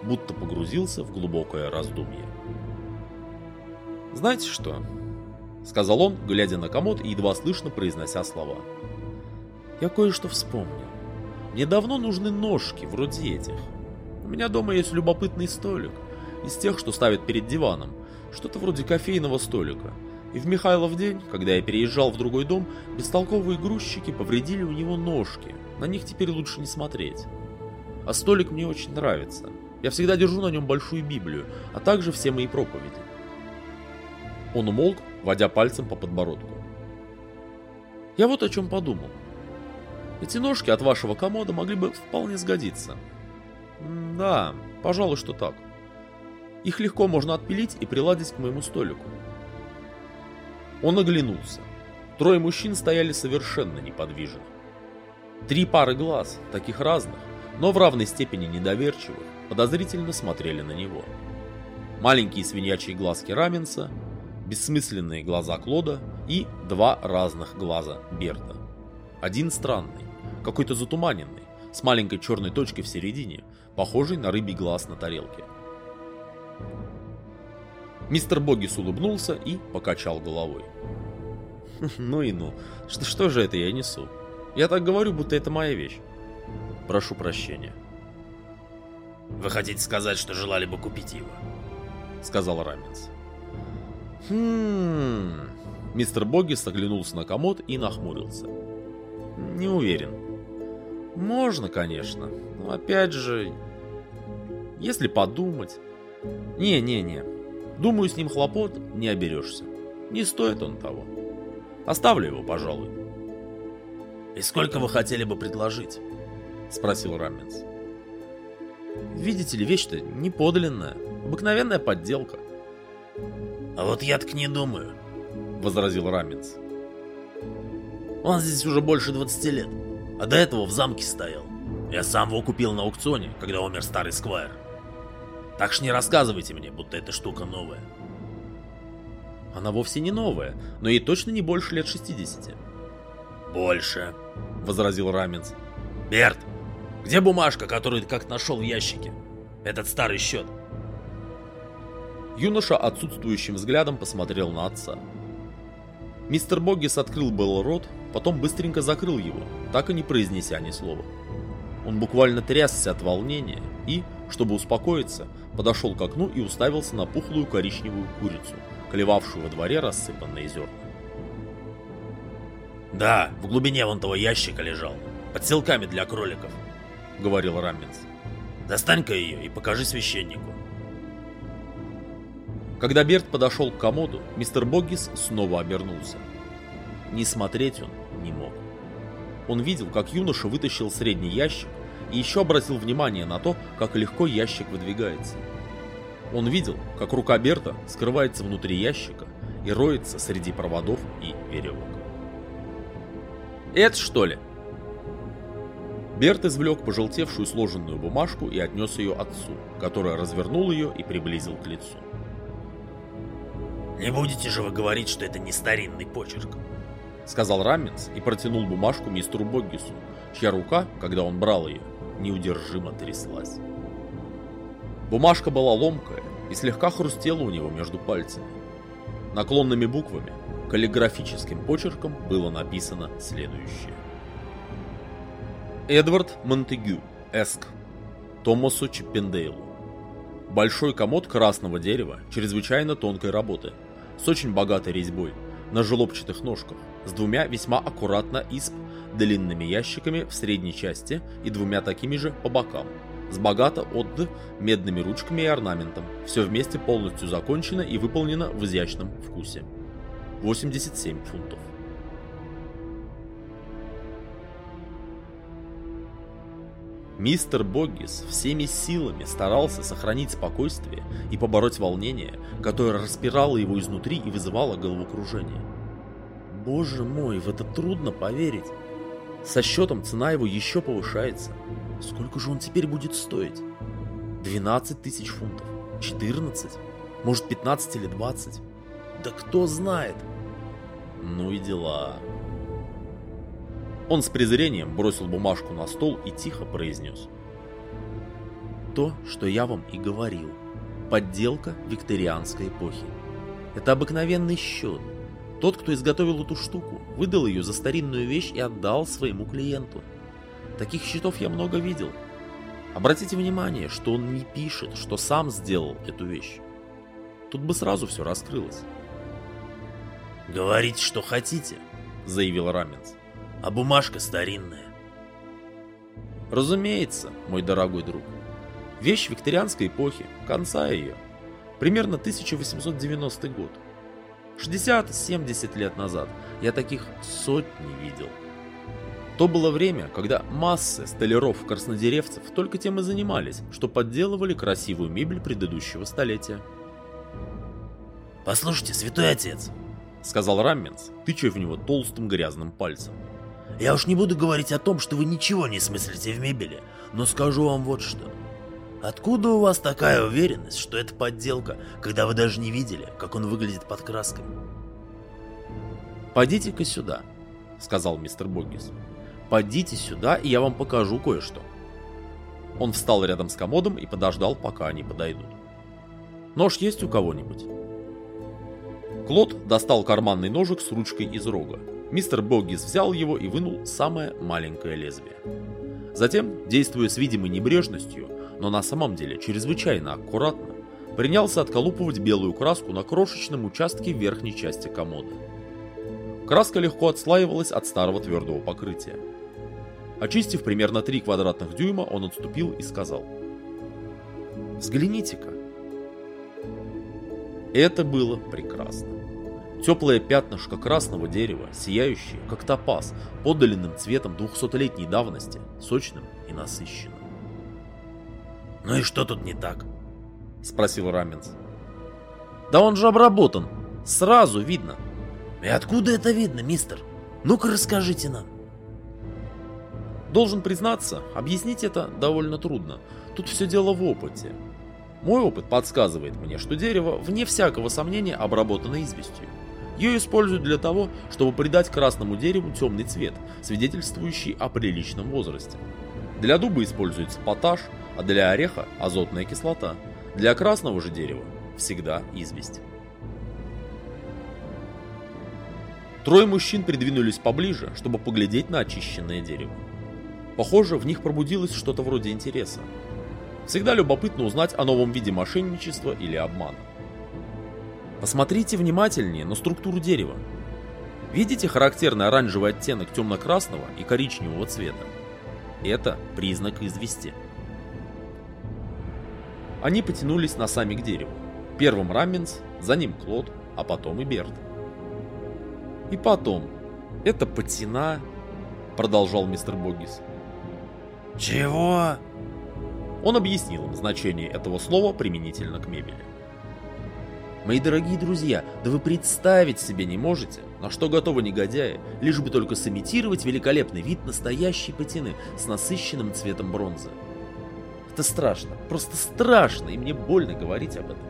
будто погрузился в глубокое раздумье. «Знаете что?» — сказал он, глядя на комод и едва слышно произнося слова. «Я кое-что вспомнил. Мне давно нужны ножки, вроде этих. У меня дома есть любопытный столик, из тех, что ставят перед диваном, что-то вроде кофейного столика. И в Михайлов день, когда я переезжал в другой дом, бестолковые грузчики повредили у него ножки. На них теперь лучше не смотреть. А столик мне очень нравится. Я всегда держу на нем большую Библию, а также все мои проповеди. Он умолк, водя пальцем по подбородку. Я вот о чем подумал. Эти ножки от вашего комода могли бы вполне сгодиться. Да, пожалуй, что так. Их легко можно отпилить и приладить к моему столику. Он оглянулся. Трое мужчин стояли совершенно неподвижно. Три пары глаз, таких разных, но в равной степени недоверчивых, подозрительно смотрели на него. Маленькие свинячьи глазки Раменса, бессмысленные глаза Клода и два разных глаза Берта. Один странный, какой-то затуманенный, с маленькой черной точкой в середине, похожий на рыбий глаз на тарелке. Мистер Богис улыбнулся и покачал головой. Ну и ну, что, что же это я несу? Я так говорю, будто это моя вещь. Прошу прощения. Вы хотите сказать, что желали бы купить его? Сказал Раменс. Хм. Мистер Боггис оглянулся на комод и нахмурился. Не уверен. Можно, конечно, но опять же, если подумать... Не-не-не, думаю, с ним хлопот не оберешься. Не стоит он того. Оставлю его, пожалуй. «И сколько вы хотели бы предложить?» — спросил Раменс. «Видите ли, вещь-то не подлинная, обыкновенная подделка». «А вот я так не думаю», — возразил Раменс. «Он здесь уже больше 20 лет, а до этого в замке стоял. Я сам его купил на аукционе, когда умер старый сквайр. Так что не рассказывайте мне, будто эта штука новая». Она вовсе не новая, но ей точно не больше лет 60. «Больше», — возразил Раменс. «Берт, где бумажка, которую ты как нашел в ящике? Этот старый счет». Юноша отсутствующим взглядом посмотрел на отца. Мистер Боггис открыл был рот, потом быстренько закрыл его, так и не произнеся ни слова. Он буквально трясся от волнения и, чтобы успокоиться, подошел к окну и уставился на пухлую коричневую курицу, клевавшую во дворе рассыпанные зерна. «Да, в глубине вон того ящика лежал, под селками для кроликов», — говорил Рамминс. «Достань-ка ее и покажи священнику». Когда Берт подошел к комоду, мистер Боггис снова обернулся. Не смотреть он не мог. Он видел, как юноша вытащил средний ящик и еще обратил внимание на то, как легко ящик выдвигается. Он видел, как рука Берта скрывается внутри ящика и роется среди проводов и веревок. «Это что ли?» Берт извлек пожелтевшую сложенную бумажку и отнес ее отцу, который развернул ее и приблизил к лицу. «Не будете же вы говорить, что это не старинный почерк?» Сказал Рамминс и протянул бумажку мистеру Боггису, чья рука, когда он брал ее, неудержимо тряслась. Бумажка была ломкая и слегка хрустела у него между пальцами. Наклонными буквами, каллиграфическим почерком было написано следующее. Эдвард Монтегю, Эск, Томасу Чиппендейлу. Большой комод красного дерева, чрезвычайно тонкой работы, с очень богатой резьбой, на желобчатых ножках, с двумя весьма аккуратно исп длинными ящиками в средней части и двумя такими же по бокам, с богато отд медными ручками и орнаментом, все вместе полностью закончено и выполнено в изящном вкусе. 87 фунтов. Мистер Боггис всеми силами старался сохранить спокойствие и побороть волнение, которое распирало его изнутри и вызывало головокружение. Боже мой, в это трудно поверить. Со счетом цена его еще повышается. Сколько же он теперь будет стоить? 12 тысяч фунтов? 14? Может 15 или 20? Да кто знает? Ну и дела. Он с презрением бросил бумажку на стол и тихо произнес. То, что я вам и говорил. Подделка викторианской эпохи. Это обыкновенный счет. Тот, кто изготовил эту штуку, выдал ее за старинную вещь и отдал своему клиенту. Таких счетов я много видел. Обратите внимание, что он не пишет, что сам сделал эту вещь. Тут бы сразу все раскрылось. «Говорите, что хотите», — заявил Раменс а бумажка старинная. Разумеется, мой дорогой друг. Вещь викторианской эпохи, конца ее. Примерно 1890 год. 60-70 лет назад я таких сотни видел. То было время, когда массы столяров-краснодеревцев только тем и занимались, что подделывали красивую мебель предыдущего столетия. «Послушайте, святой отец», — сказал Рамменс, тыча в него толстым грязным пальцем. Я уж не буду говорить о том, что вы ничего не смыслите в мебели, но скажу вам вот что. Откуда у вас такая уверенность, что это подделка, когда вы даже не видели, как он выглядит под краской? «Пойдите-ка сюда», — сказал мистер Боггис. «Пойдите сюда, и я вам покажу кое-что». Он встал рядом с комодом и подождал, пока они подойдут. «Нож есть у кого-нибудь?» Клод достал карманный ножик с ручкой из рога. Мистер Боггис взял его и вынул самое маленькое лезвие. Затем, действуя с видимой небрежностью, но на самом деле чрезвычайно аккуратно, принялся отколупывать белую краску на крошечном участке верхней части комода. Краска легко отслаивалась от старого твердого покрытия. Очистив примерно 3 квадратных дюйма, он отступил и сказал. «Взгляните-ка». Это было прекрасно. Теплое пятнышко красного дерева, сияющее, как топаз, подлинным цветом двухсотлетней давности, сочным и насыщенным. «Ну и что тут не так?» – спросил Раменс. «Да он же обработан, сразу видно». «И откуда это видно, мистер? Ну-ка расскажите нам». Должен признаться, объяснить это довольно трудно. Тут все дело в опыте. Мой опыт подсказывает мне, что дерево, вне всякого сомнения, обработано известью. Ее используют для того, чтобы придать красному дереву темный цвет, свидетельствующий о приличном возрасте. Для дуба используется поташ, а для ореха – азотная кислота. Для красного же дерева – всегда известь. Трое мужчин придвинулись поближе, чтобы поглядеть на очищенное дерево. Похоже, в них пробудилось что-то вроде интереса. Всегда любопытно узнать о новом виде мошенничества или обмана. Посмотрите внимательнее на структуру дерева. Видите характерный оранжевый оттенок темно-красного и коричневого цвета? Это признак извести. Они потянулись носами к дереву. Первым Рамминс, за ним Клод, а потом и Берт. И потом, это патина, продолжал мистер Боггис. «Чего?» Он объяснил им значение этого слова применительно к мебели. Мои дорогие друзья, да вы представить себе не можете, на что готовы негодяи, лишь бы только сымитировать великолепный вид настоящей патины с насыщенным цветом бронзы. Это страшно, просто страшно, и мне больно говорить об этом.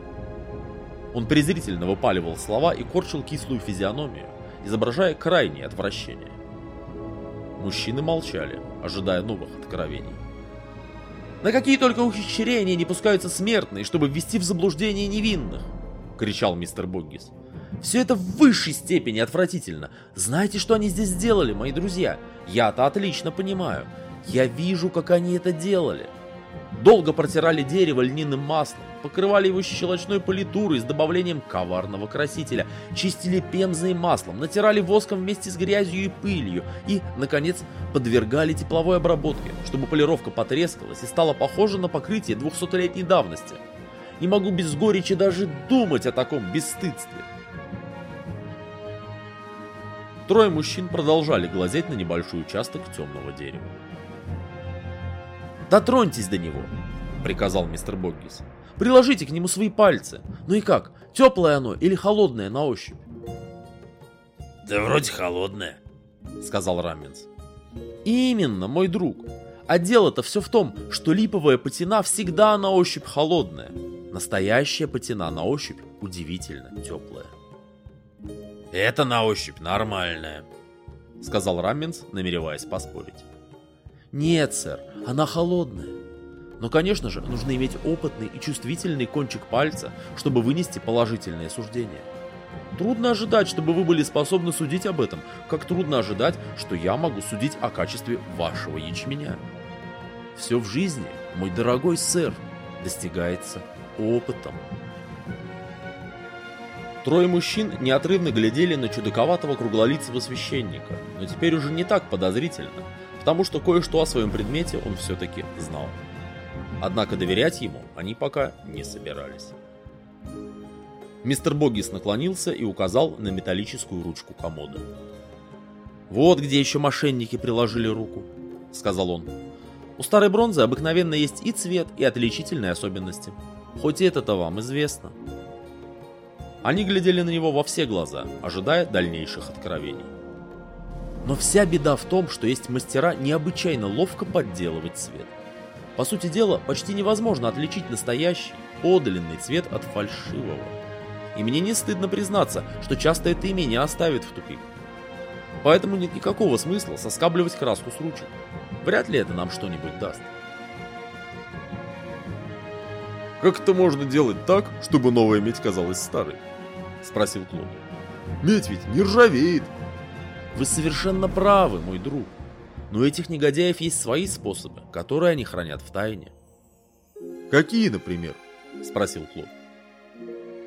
Он презрительно выпаливал слова и корчил кислую физиономию, изображая крайнее отвращение. Мужчины молчали, ожидая новых откровений. «На какие только ухищрения не пускаются смертные, чтобы ввести в заблуждение невинных!» — кричал мистер Боггис. «Все это в высшей степени отвратительно. Знаете, что они здесь сделали, мои друзья? Я-то отлично понимаю. Я вижу, как они это делали. Долго протирали дерево льняным маслом, покрывали его щелочной политурой с добавлением коварного красителя, чистили пемзой и маслом, натирали воском вместе с грязью и пылью и, наконец, подвергали тепловой обработке, чтобы полировка потрескалась и стала похожа на покрытие двухсотлетней давности. Не могу без горечи даже думать о таком бесстыдстве. Трое мужчин продолжали глазеть на небольшой участок темного дерева. «Дотроньтесь до него!» — приказал мистер Боггис. Приложите к нему свои пальцы. Ну и как, теплое оно или холодное на ощупь? Да вроде холодное, сказал Раменс. Именно, мой друг. А дело-то все в том, что липовая патина всегда на ощупь холодная. Настоящая патина на ощупь удивительно теплая. Это на ощупь нормальная, сказал Раменс, намереваясь поспорить. Нет, сэр, она холодная. Но, конечно же, нужно иметь опытный и чувствительный кончик пальца, чтобы вынести положительное суждение. Трудно ожидать, чтобы вы были способны судить об этом, как трудно ожидать, что я могу судить о качестве вашего ячменя. Все в жизни, мой дорогой сэр, достигается опытом. Трое мужчин неотрывно глядели на чудаковатого круглолицего священника, но теперь уже не так подозрительно, потому что кое-что о своем предмете он все-таки знал. Однако доверять ему они пока не собирались. Мистер Боггис наклонился и указал на металлическую ручку комода. «Вот где еще мошенники приложили руку», — сказал он. «У старой бронзы обыкновенно есть и цвет, и отличительные особенности. Хоть это-то вам известно». Они глядели на него во все глаза, ожидая дальнейших откровений. Но вся беда в том, что есть мастера необычайно ловко подделывать цвет. По сути дела, почти невозможно отличить настоящий, подлинный цвет от фальшивого. И мне не стыдно признаться, что часто это и меня оставит в тупик. Поэтому нет никакого смысла соскабливать краску с ручек. Вряд ли это нам что-нибудь даст. «Как это можно делать так, чтобы новая медь казалась старой?» – спросил Клод. «Медь ведь не ржавеет!» «Вы совершенно правы, мой друг. Но у этих негодяев есть свои способы, которые они хранят в тайне. «Какие, например?» – спросил Клод.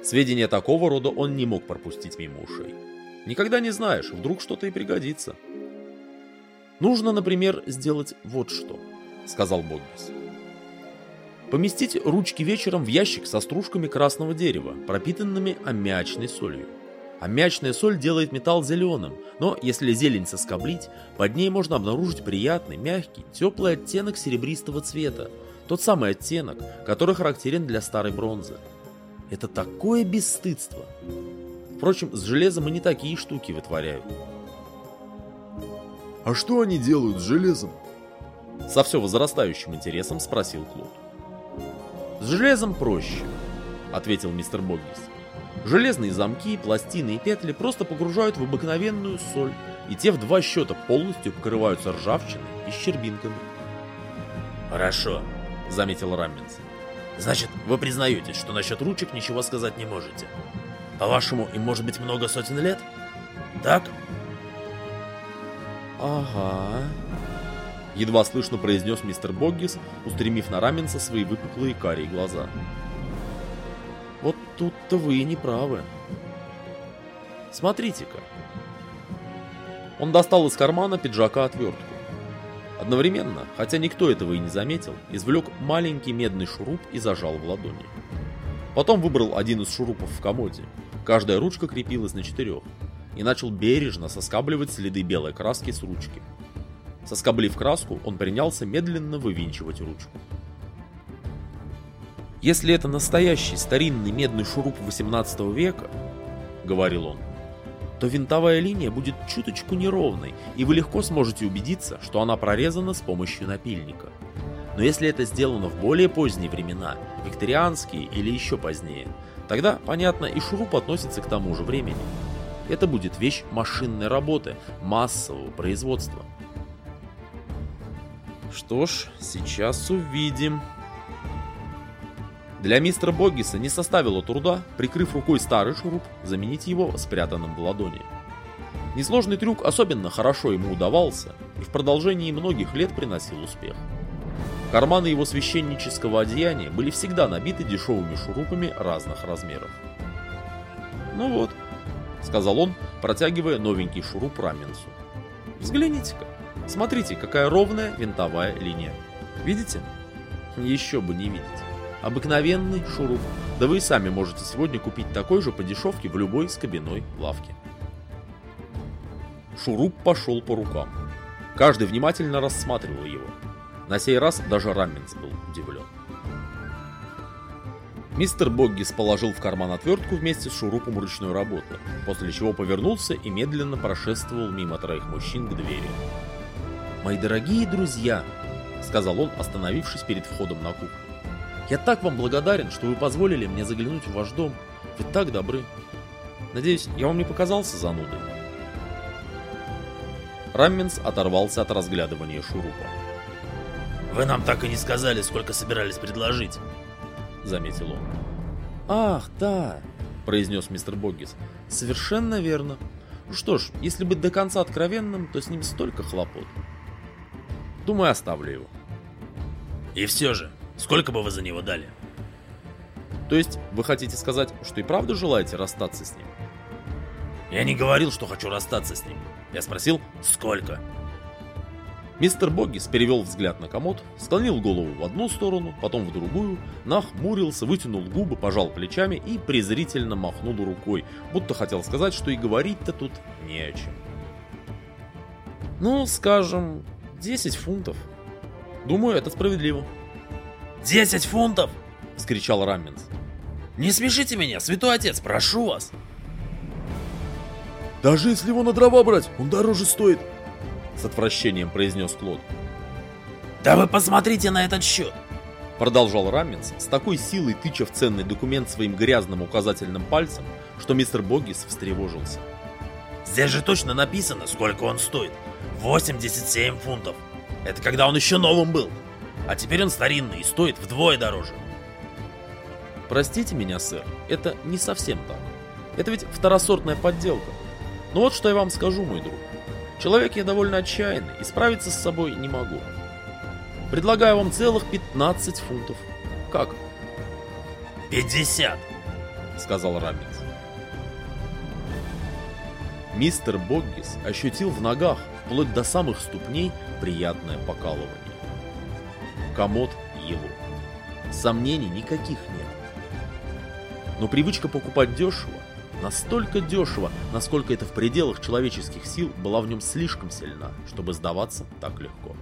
Сведения такого рода он не мог пропустить мимо ушей. Никогда не знаешь, вдруг что-то и пригодится. Нужно, например, сделать вот что, сказал Боггис. Поместить ручки вечером в ящик со стружками красного дерева, пропитанными аммиачной солью. Аммиачная соль делает металл зеленым, но если зелень соскоблить, под ней можно обнаружить приятный, мягкий, теплый оттенок серебристого цвета, тот самый оттенок, который характерен для старой бронзы. Это такое бесстыдство. Впрочем, с железом и не такие штуки вытворяют. «А что они делают с железом?» Со все возрастающим интересом спросил Клод. «С железом проще», — ответил мистер Боггис. «Железные замки, пластины и петли просто погружают в обыкновенную соль, и те в два счета полностью покрываются ржавчиной и щербинками». «Хорошо», — заметил Рамминс. «Значит, вы признаетесь, что насчет ручек ничего сказать не можете. По-вашему, им может быть много сотен лет? Так?» «Ага», — едва слышно произнес мистер Боггис, устремив на Раменса свои выпуклые карие глаза. «Вот тут-то вы и не правы. Смотрите-ка». Он достал из кармана пиджака отвертку. Одновременно, хотя никто этого и не заметил, извлек маленький медный шуруп и зажал в ладони. Потом выбрал один из шурупов в комоде. Каждая ручка крепилась на четырех и начал бережно соскабливать следы белой краски с ручки. Соскоблив краску, он принялся медленно вывинчивать ручку. «Если это настоящий старинный медный шуруп 18 века, — говорил он, — то винтовая линия будет чуточку неровной, и вы легко сможете убедиться, что она прорезана с помощью напильника. Но если это сделано в более поздние времена, викторианские или еще позднее, тогда, понятно, и шуруп относится к тому же времени. Это будет вещь машинной работы, массового производства. Что ж, сейчас увидим. Для мистера Боггиса не составило труда, прикрыв рукой старый шуруп, заменить его спрятанным в ладони. Несложный трюк особенно хорошо ему удавался и в продолжении многих лет приносил успех. Карманы его священнического одеяния были всегда набиты дешевыми шурупами разных размеров. Ну вот, — сказал он, протягивая новенький шуруп Раменсу. «Взгляните-ка. Смотрите, какая ровная винтовая линия. Видите? Еще бы не видеть. Обыкновенный шуруп. Да вы и сами можете сегодня купить такой же по дешевке в любой скобяной лавке». Шуруп пошел по рукам. Каждый внимательно рассматривал его. На сей раз даже Раменс был удивлен. Мистер Боггис положил в карман отвертку вместе с шурупом ручной работы, после чего повернулся и медленно прошествовал мимо троих мужчин к двери. «Мои дорогие друзья», — сказал он, остановившись перед входом на кухню, — «я так вам благодарен, что вы позволили мне заглянуть в ваш дом. Вы так добры. Надеюсь, я вам не показался занудой?» Рамминс оторвался от разглядывания шурупа. «Вы нам так и не сказали, сколько собирались предложить», заметил он. «Ах, да», — произнес мистер Боггис. «Совершенно верно. Что ж, если быть до конца откровенным, то с ним столько хлопот. Думаю, оставлю его». «И все же, сколько бы вы за него дали?» «То есть, вы хотите сказать, что и правда желаете расстаться с ним?» «Я не говорил, что хочу расстаться с ним. Я спросил, сколько?» Мистер Боггис перевел взгляд на комод, склонил голову в одну сторону, потом в другую, нахмурился, вытянул губы, пожал плечами и презрительно махнул рукой, будто хотел сказать, что и говорить-то тут не о чем. Ну, скажем, 10 фунтов. Думаю, это справедливо. 10 фунтов? Вскричал Рамминс. Не смешите меня, святой отец, прошу вас. Даже если его на дрова брать, он дороже стоит, с отвращением произнес Клод. «Да вы посмотрите на этот счет!» Продолжал Рамминс, с такой силой тыча в ценный документ своим грязным указательным пальцем, что мистер Боггис встревожился. «Здесь же точно написано, сколько он стоит. 87 фунтов. Это когда он еще новым был. А теперь он старинный и стоит вдвое дороже». «Простите меня, сэр, это не совсем так. Это ведь второсортная подделка. Но вот что я вам скажу, мой друг. Человек я довольно отчаянный и справиться с собой не могу. Предлагаю вам целых 15 фунтов. Как? 50, сказал Рамис. Мистер Боггис ощутил в ногах, вплоть до самых ступней приятное покалывание. Комод его. Сомнений никаких нет. Но привычка покупать дешево, настолько дешево, насколько это в пределах человеческих сил, была в нем слишком сильна, чтобы сдаваться так легко.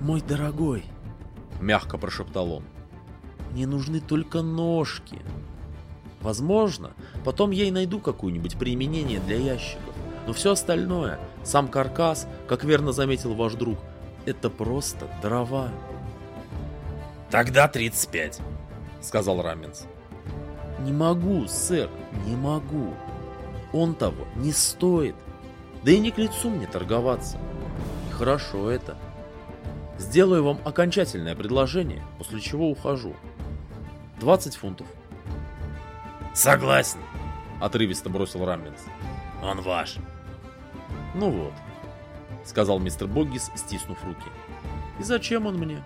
«Мой дорогой», — мягко прошептал он, — «мне нужны только ножки». Возможно, потом я и найду какое-нибудь применение для ящиков, но все остальное, сам каркас, как верно заметил ваш друг, это просто дрова. «Тогда 35», — сказал Раменс. «Не могу, сэр, не могу. Он того не стоит. Да и не к лицу мне торговаться. И хорошо это. Сделаю вам окончательное предложение, после чего ухожу. 20 фунтов. Согласен, отрывисто бросил Рамминс. Он ваш. Ну вот, сказал мистер Боггис, стиснув руки. И зачем он мне?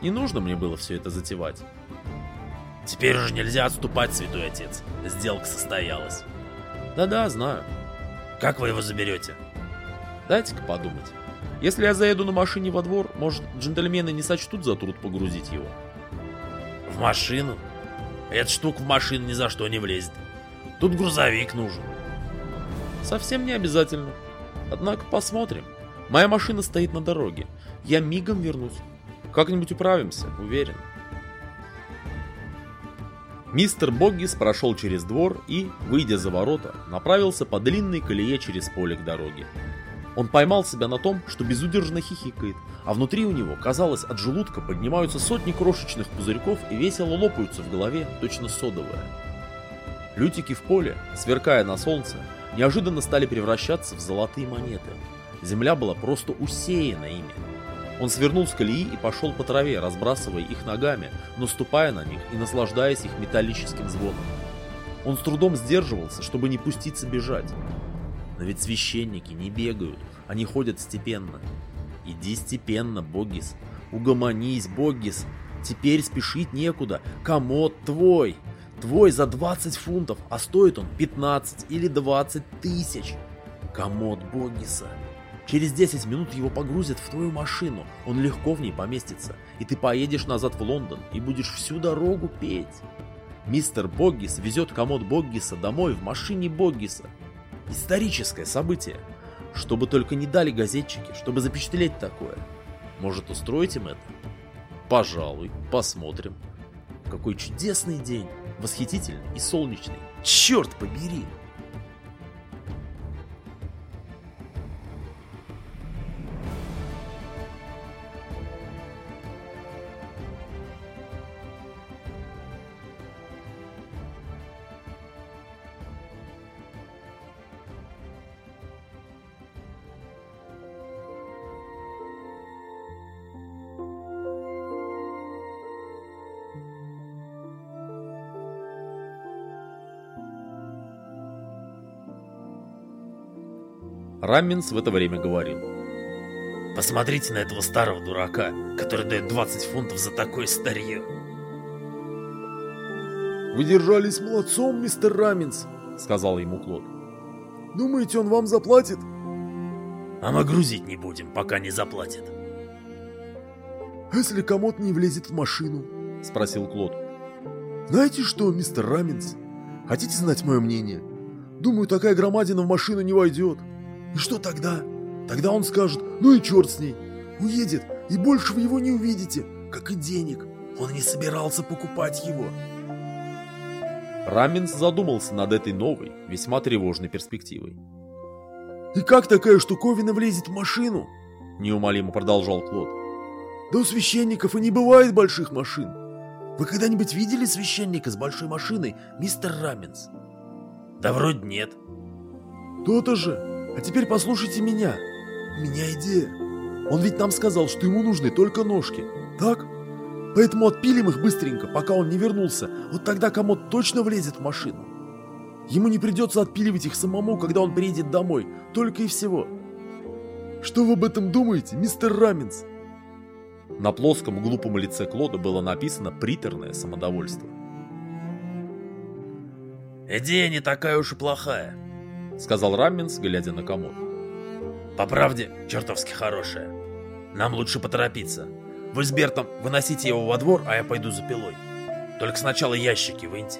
Не нужно мне было все это затевать. Теперь уже нельзя отступать, святой отец. Сделка состоялась. Да-да, знаю. Как вы его заберете? Дайте-ка подумать. Если я заеду на машине во двор, может, джентльмены не сочтут за труд погрузить его? В машину? Эта штука в машину ни за что не влезет. Тут грузовик нужен. Совсем не обязательно. Однако посмотрим. Моя машина стоит на дороге. Я мигом вернусь. Как-нибудь управимся, уверен. Мистер Боггис прошел через двор и, выйдя за ворота, направился по длинной колее через поле к дороге. Он поймал себя на том, что безудержно хихикает, а внутри у него, казалось, от желудка поднимаются сотни крошечных пузырьков и весело лопаются в голове, точно содовая. Лютики в поле, сверкая на солнце, неожиданно стали превращаться в золотые монеты. Земля была просто усеяна ими. Он свернул с колеи и пошел по траве, разбрасывая их ногами, но ступая на них и наслаждаясь их металлическим звоном. Он с трудом сдерживался, чтобы не пуститься бежать. Но ведь священники не бегают, они ходят степенно. Иди степенно, Богис. Угомонись, Богис. Теперь спешить некуда. Комод твой. Твой за 20 фунтов, а стоит он 15 или 20 тысяч. Комод Богиса. Через 10 минут его погрузят в твою машину, он легко в ней поместится, и ты поедешь назад в Лондон и будешь всю дорогу петь. Мистер Боггис везет комод Боггиса домой в машине Боггиса. Историческое событие. Чтобы только не дали газетчики, чтобы запечатлеть такое. Может, устроить им это? Пожалуй, посмотрим. Какой чудесный день. Восхитительный и солнечный. Черт побери! Рамминс в это время говорил. Посмотрите на этого старого дурака, который дает 20 фунтов за такое старье. Вы держались молодцом, мистер Рамминс, сказал ему Клод. Думаете, он вам заплатит? А мы грузить не будем, пока не заплатит. А если комод не влезет в машину? Спросил Клод. Знаете что, мистер Рамминс? Хотите знать мое мнение? Думаю, такая громадина в машину не войдет. И что тогда? Тогда он скажет, ну и черт с ней. Уедет, и больше вы его не увидите, как и денег. Он не собирался покупать его. Раменс задумался над этой новой, весьма тревожной перспективой. «И как такая штуковина влезет в машину?» Неумолимо продолжал Клод. «Да у священников и не бывает больших машин. Вы когда-нибудь видели священника с большой машиной, мистер Раменс?» «Да вроде нет». «То-то же. А теперь послушайте меня. У меня идея. Он ведь нам сказал, что ему нужны только ножки. Так? Поэтому отпилим их быстренько, пока он не вернулся. Вот тогда комод точно влезет в машину. Ему не придется отпиливать их самому, когда он приедет домой. Только и всего. Что вы об этом думаете, мистер Раменс? На плоском глупом лице Клода было написано приторное самодовольство. Идея не такая уж и плохая, — сказал Рамминс, глядя на комод. По правде, чертовски хорошая. Нам лучше поторопиться. Вы с Бертом выносите его во двор, а я пойду за пилой. Только сначала ящики выньте.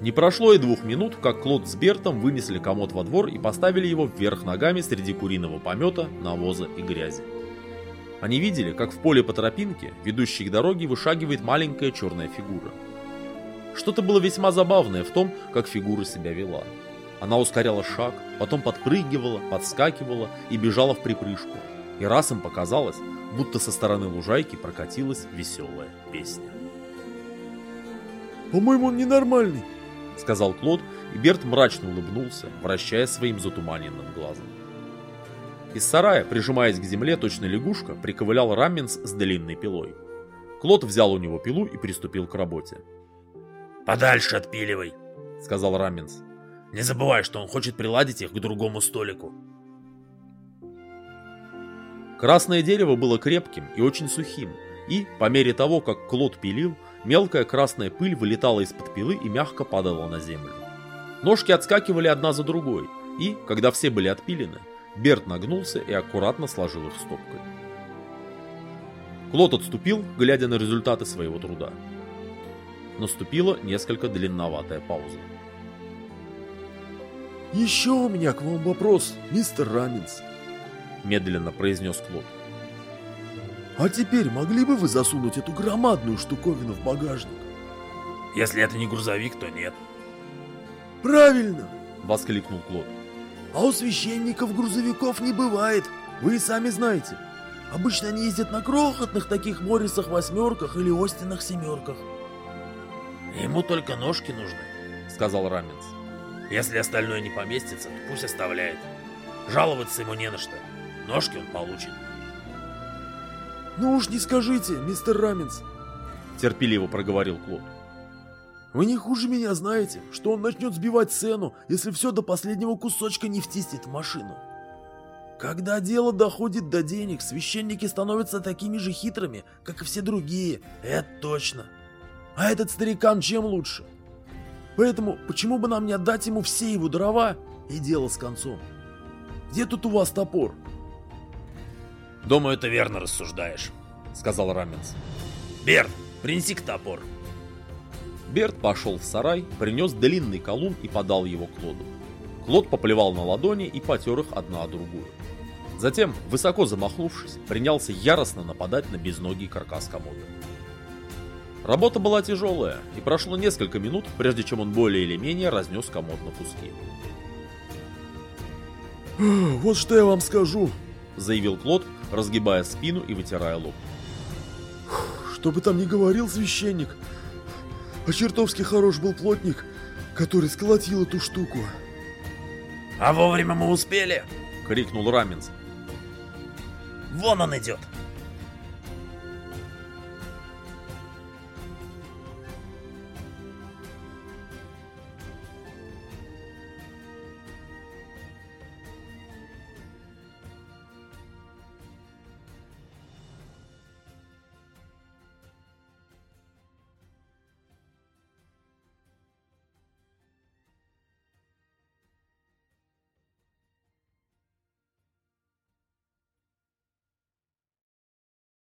Не прошло и двух минут, как Клод с Бертом вынесли комод во двор и поставили его вверх ногами среди куриного помета, навоза и грязи. Они видели, как в поле по тропинке, ведущей к дороге, вышагивает маленькая черная фигура. Что-то было весьма забавное в том, как фигура себя вела. Она ускоряла шаг, потом подпрыгивала, подскакивала и бежала в припрыжку. И раз им показалось, будто со стороны лужайки прокатилась веселая песня. «По-моему, он ненормальный», — сказал Клод, и Берт мрачно улыбнулся, вращая своим затуманенным глазом. Из сарая, прижимаясь к земле, точно лягушка, приковылял Рамминс с длинной пилой. Клод взял у него пилу и приступил к работе. «Подальше отпиливай», — сказал Рамминс. «Не забывай, что он хочет приладить их к другому столику». Красное дерево было крепким и очень сухим, и, по мере того, как Клод пилил, мелкая красная пыль вылетала из-под пилы и мягко падала на землю. Ножки отскакивали одна за другой, и, когда все были отпилены, Берт нагнулся и аккуратно сложил их стопкой. Клод отступил, глядя на результаты своего труда. Наступила несколько длинноватая пауза. «Еще у меня к вам вопрос, мистер Раминс», — медленно произнес Клод. «А теперь могли бы вы засунуть эту громадную штуковину в багажник?» «Если это не грузовик, то нет». «Правильно!» — воскликнул Клод. «А у священников грузовиков не бывает, вы и сами знаете. Обычно они ездят на крохотных таких Моррисах восьмерках или Остинах семерках». «Ему только ножки нужны», — сказал Раменс. «Если остальное не поместится, то пусть оставляет. Жаловаться ему не на что. Ножки он получит». «Ну уж не скажите, мистер Раменс», — терпеливо проговорил Клод. «Вы не хуже меня знаете, что он начнет сбивать цену, если все до последнего кусочка не втиснет в машину. Когда дело доходит до денег, священники становятся такими же хитрыми, как и все другие, это точно. А этот старикан чем лучше? Поэтому почему бы нам не отдать ему все его дрова и дело с концом? Где тут у вас топор?» «Думаю, ты верно рассуждаешь», — сказал Раменс. «Берт, принеси-ка топор». Берт пошел в сарай, принес длинный колун и подал его Клоду. Клод поплевал на ладони и потер их одна о другую. Затем, высоко замахнувшись, принялся яростно нападать на безногий каркас комода. Работа была тяжелая, и прошло несколько минут, прежде чем он более или менее разнес комод на куски. «Вот что я вам скажу», — заявил Клод, разгибая спину и вытирая лоб. «Что бы там ни говорил священник, а чертовски хорош был плотник, который сколотил эту штуку». «А вовремя мы успели!» — крикнул Раменс. «Вон он идет!»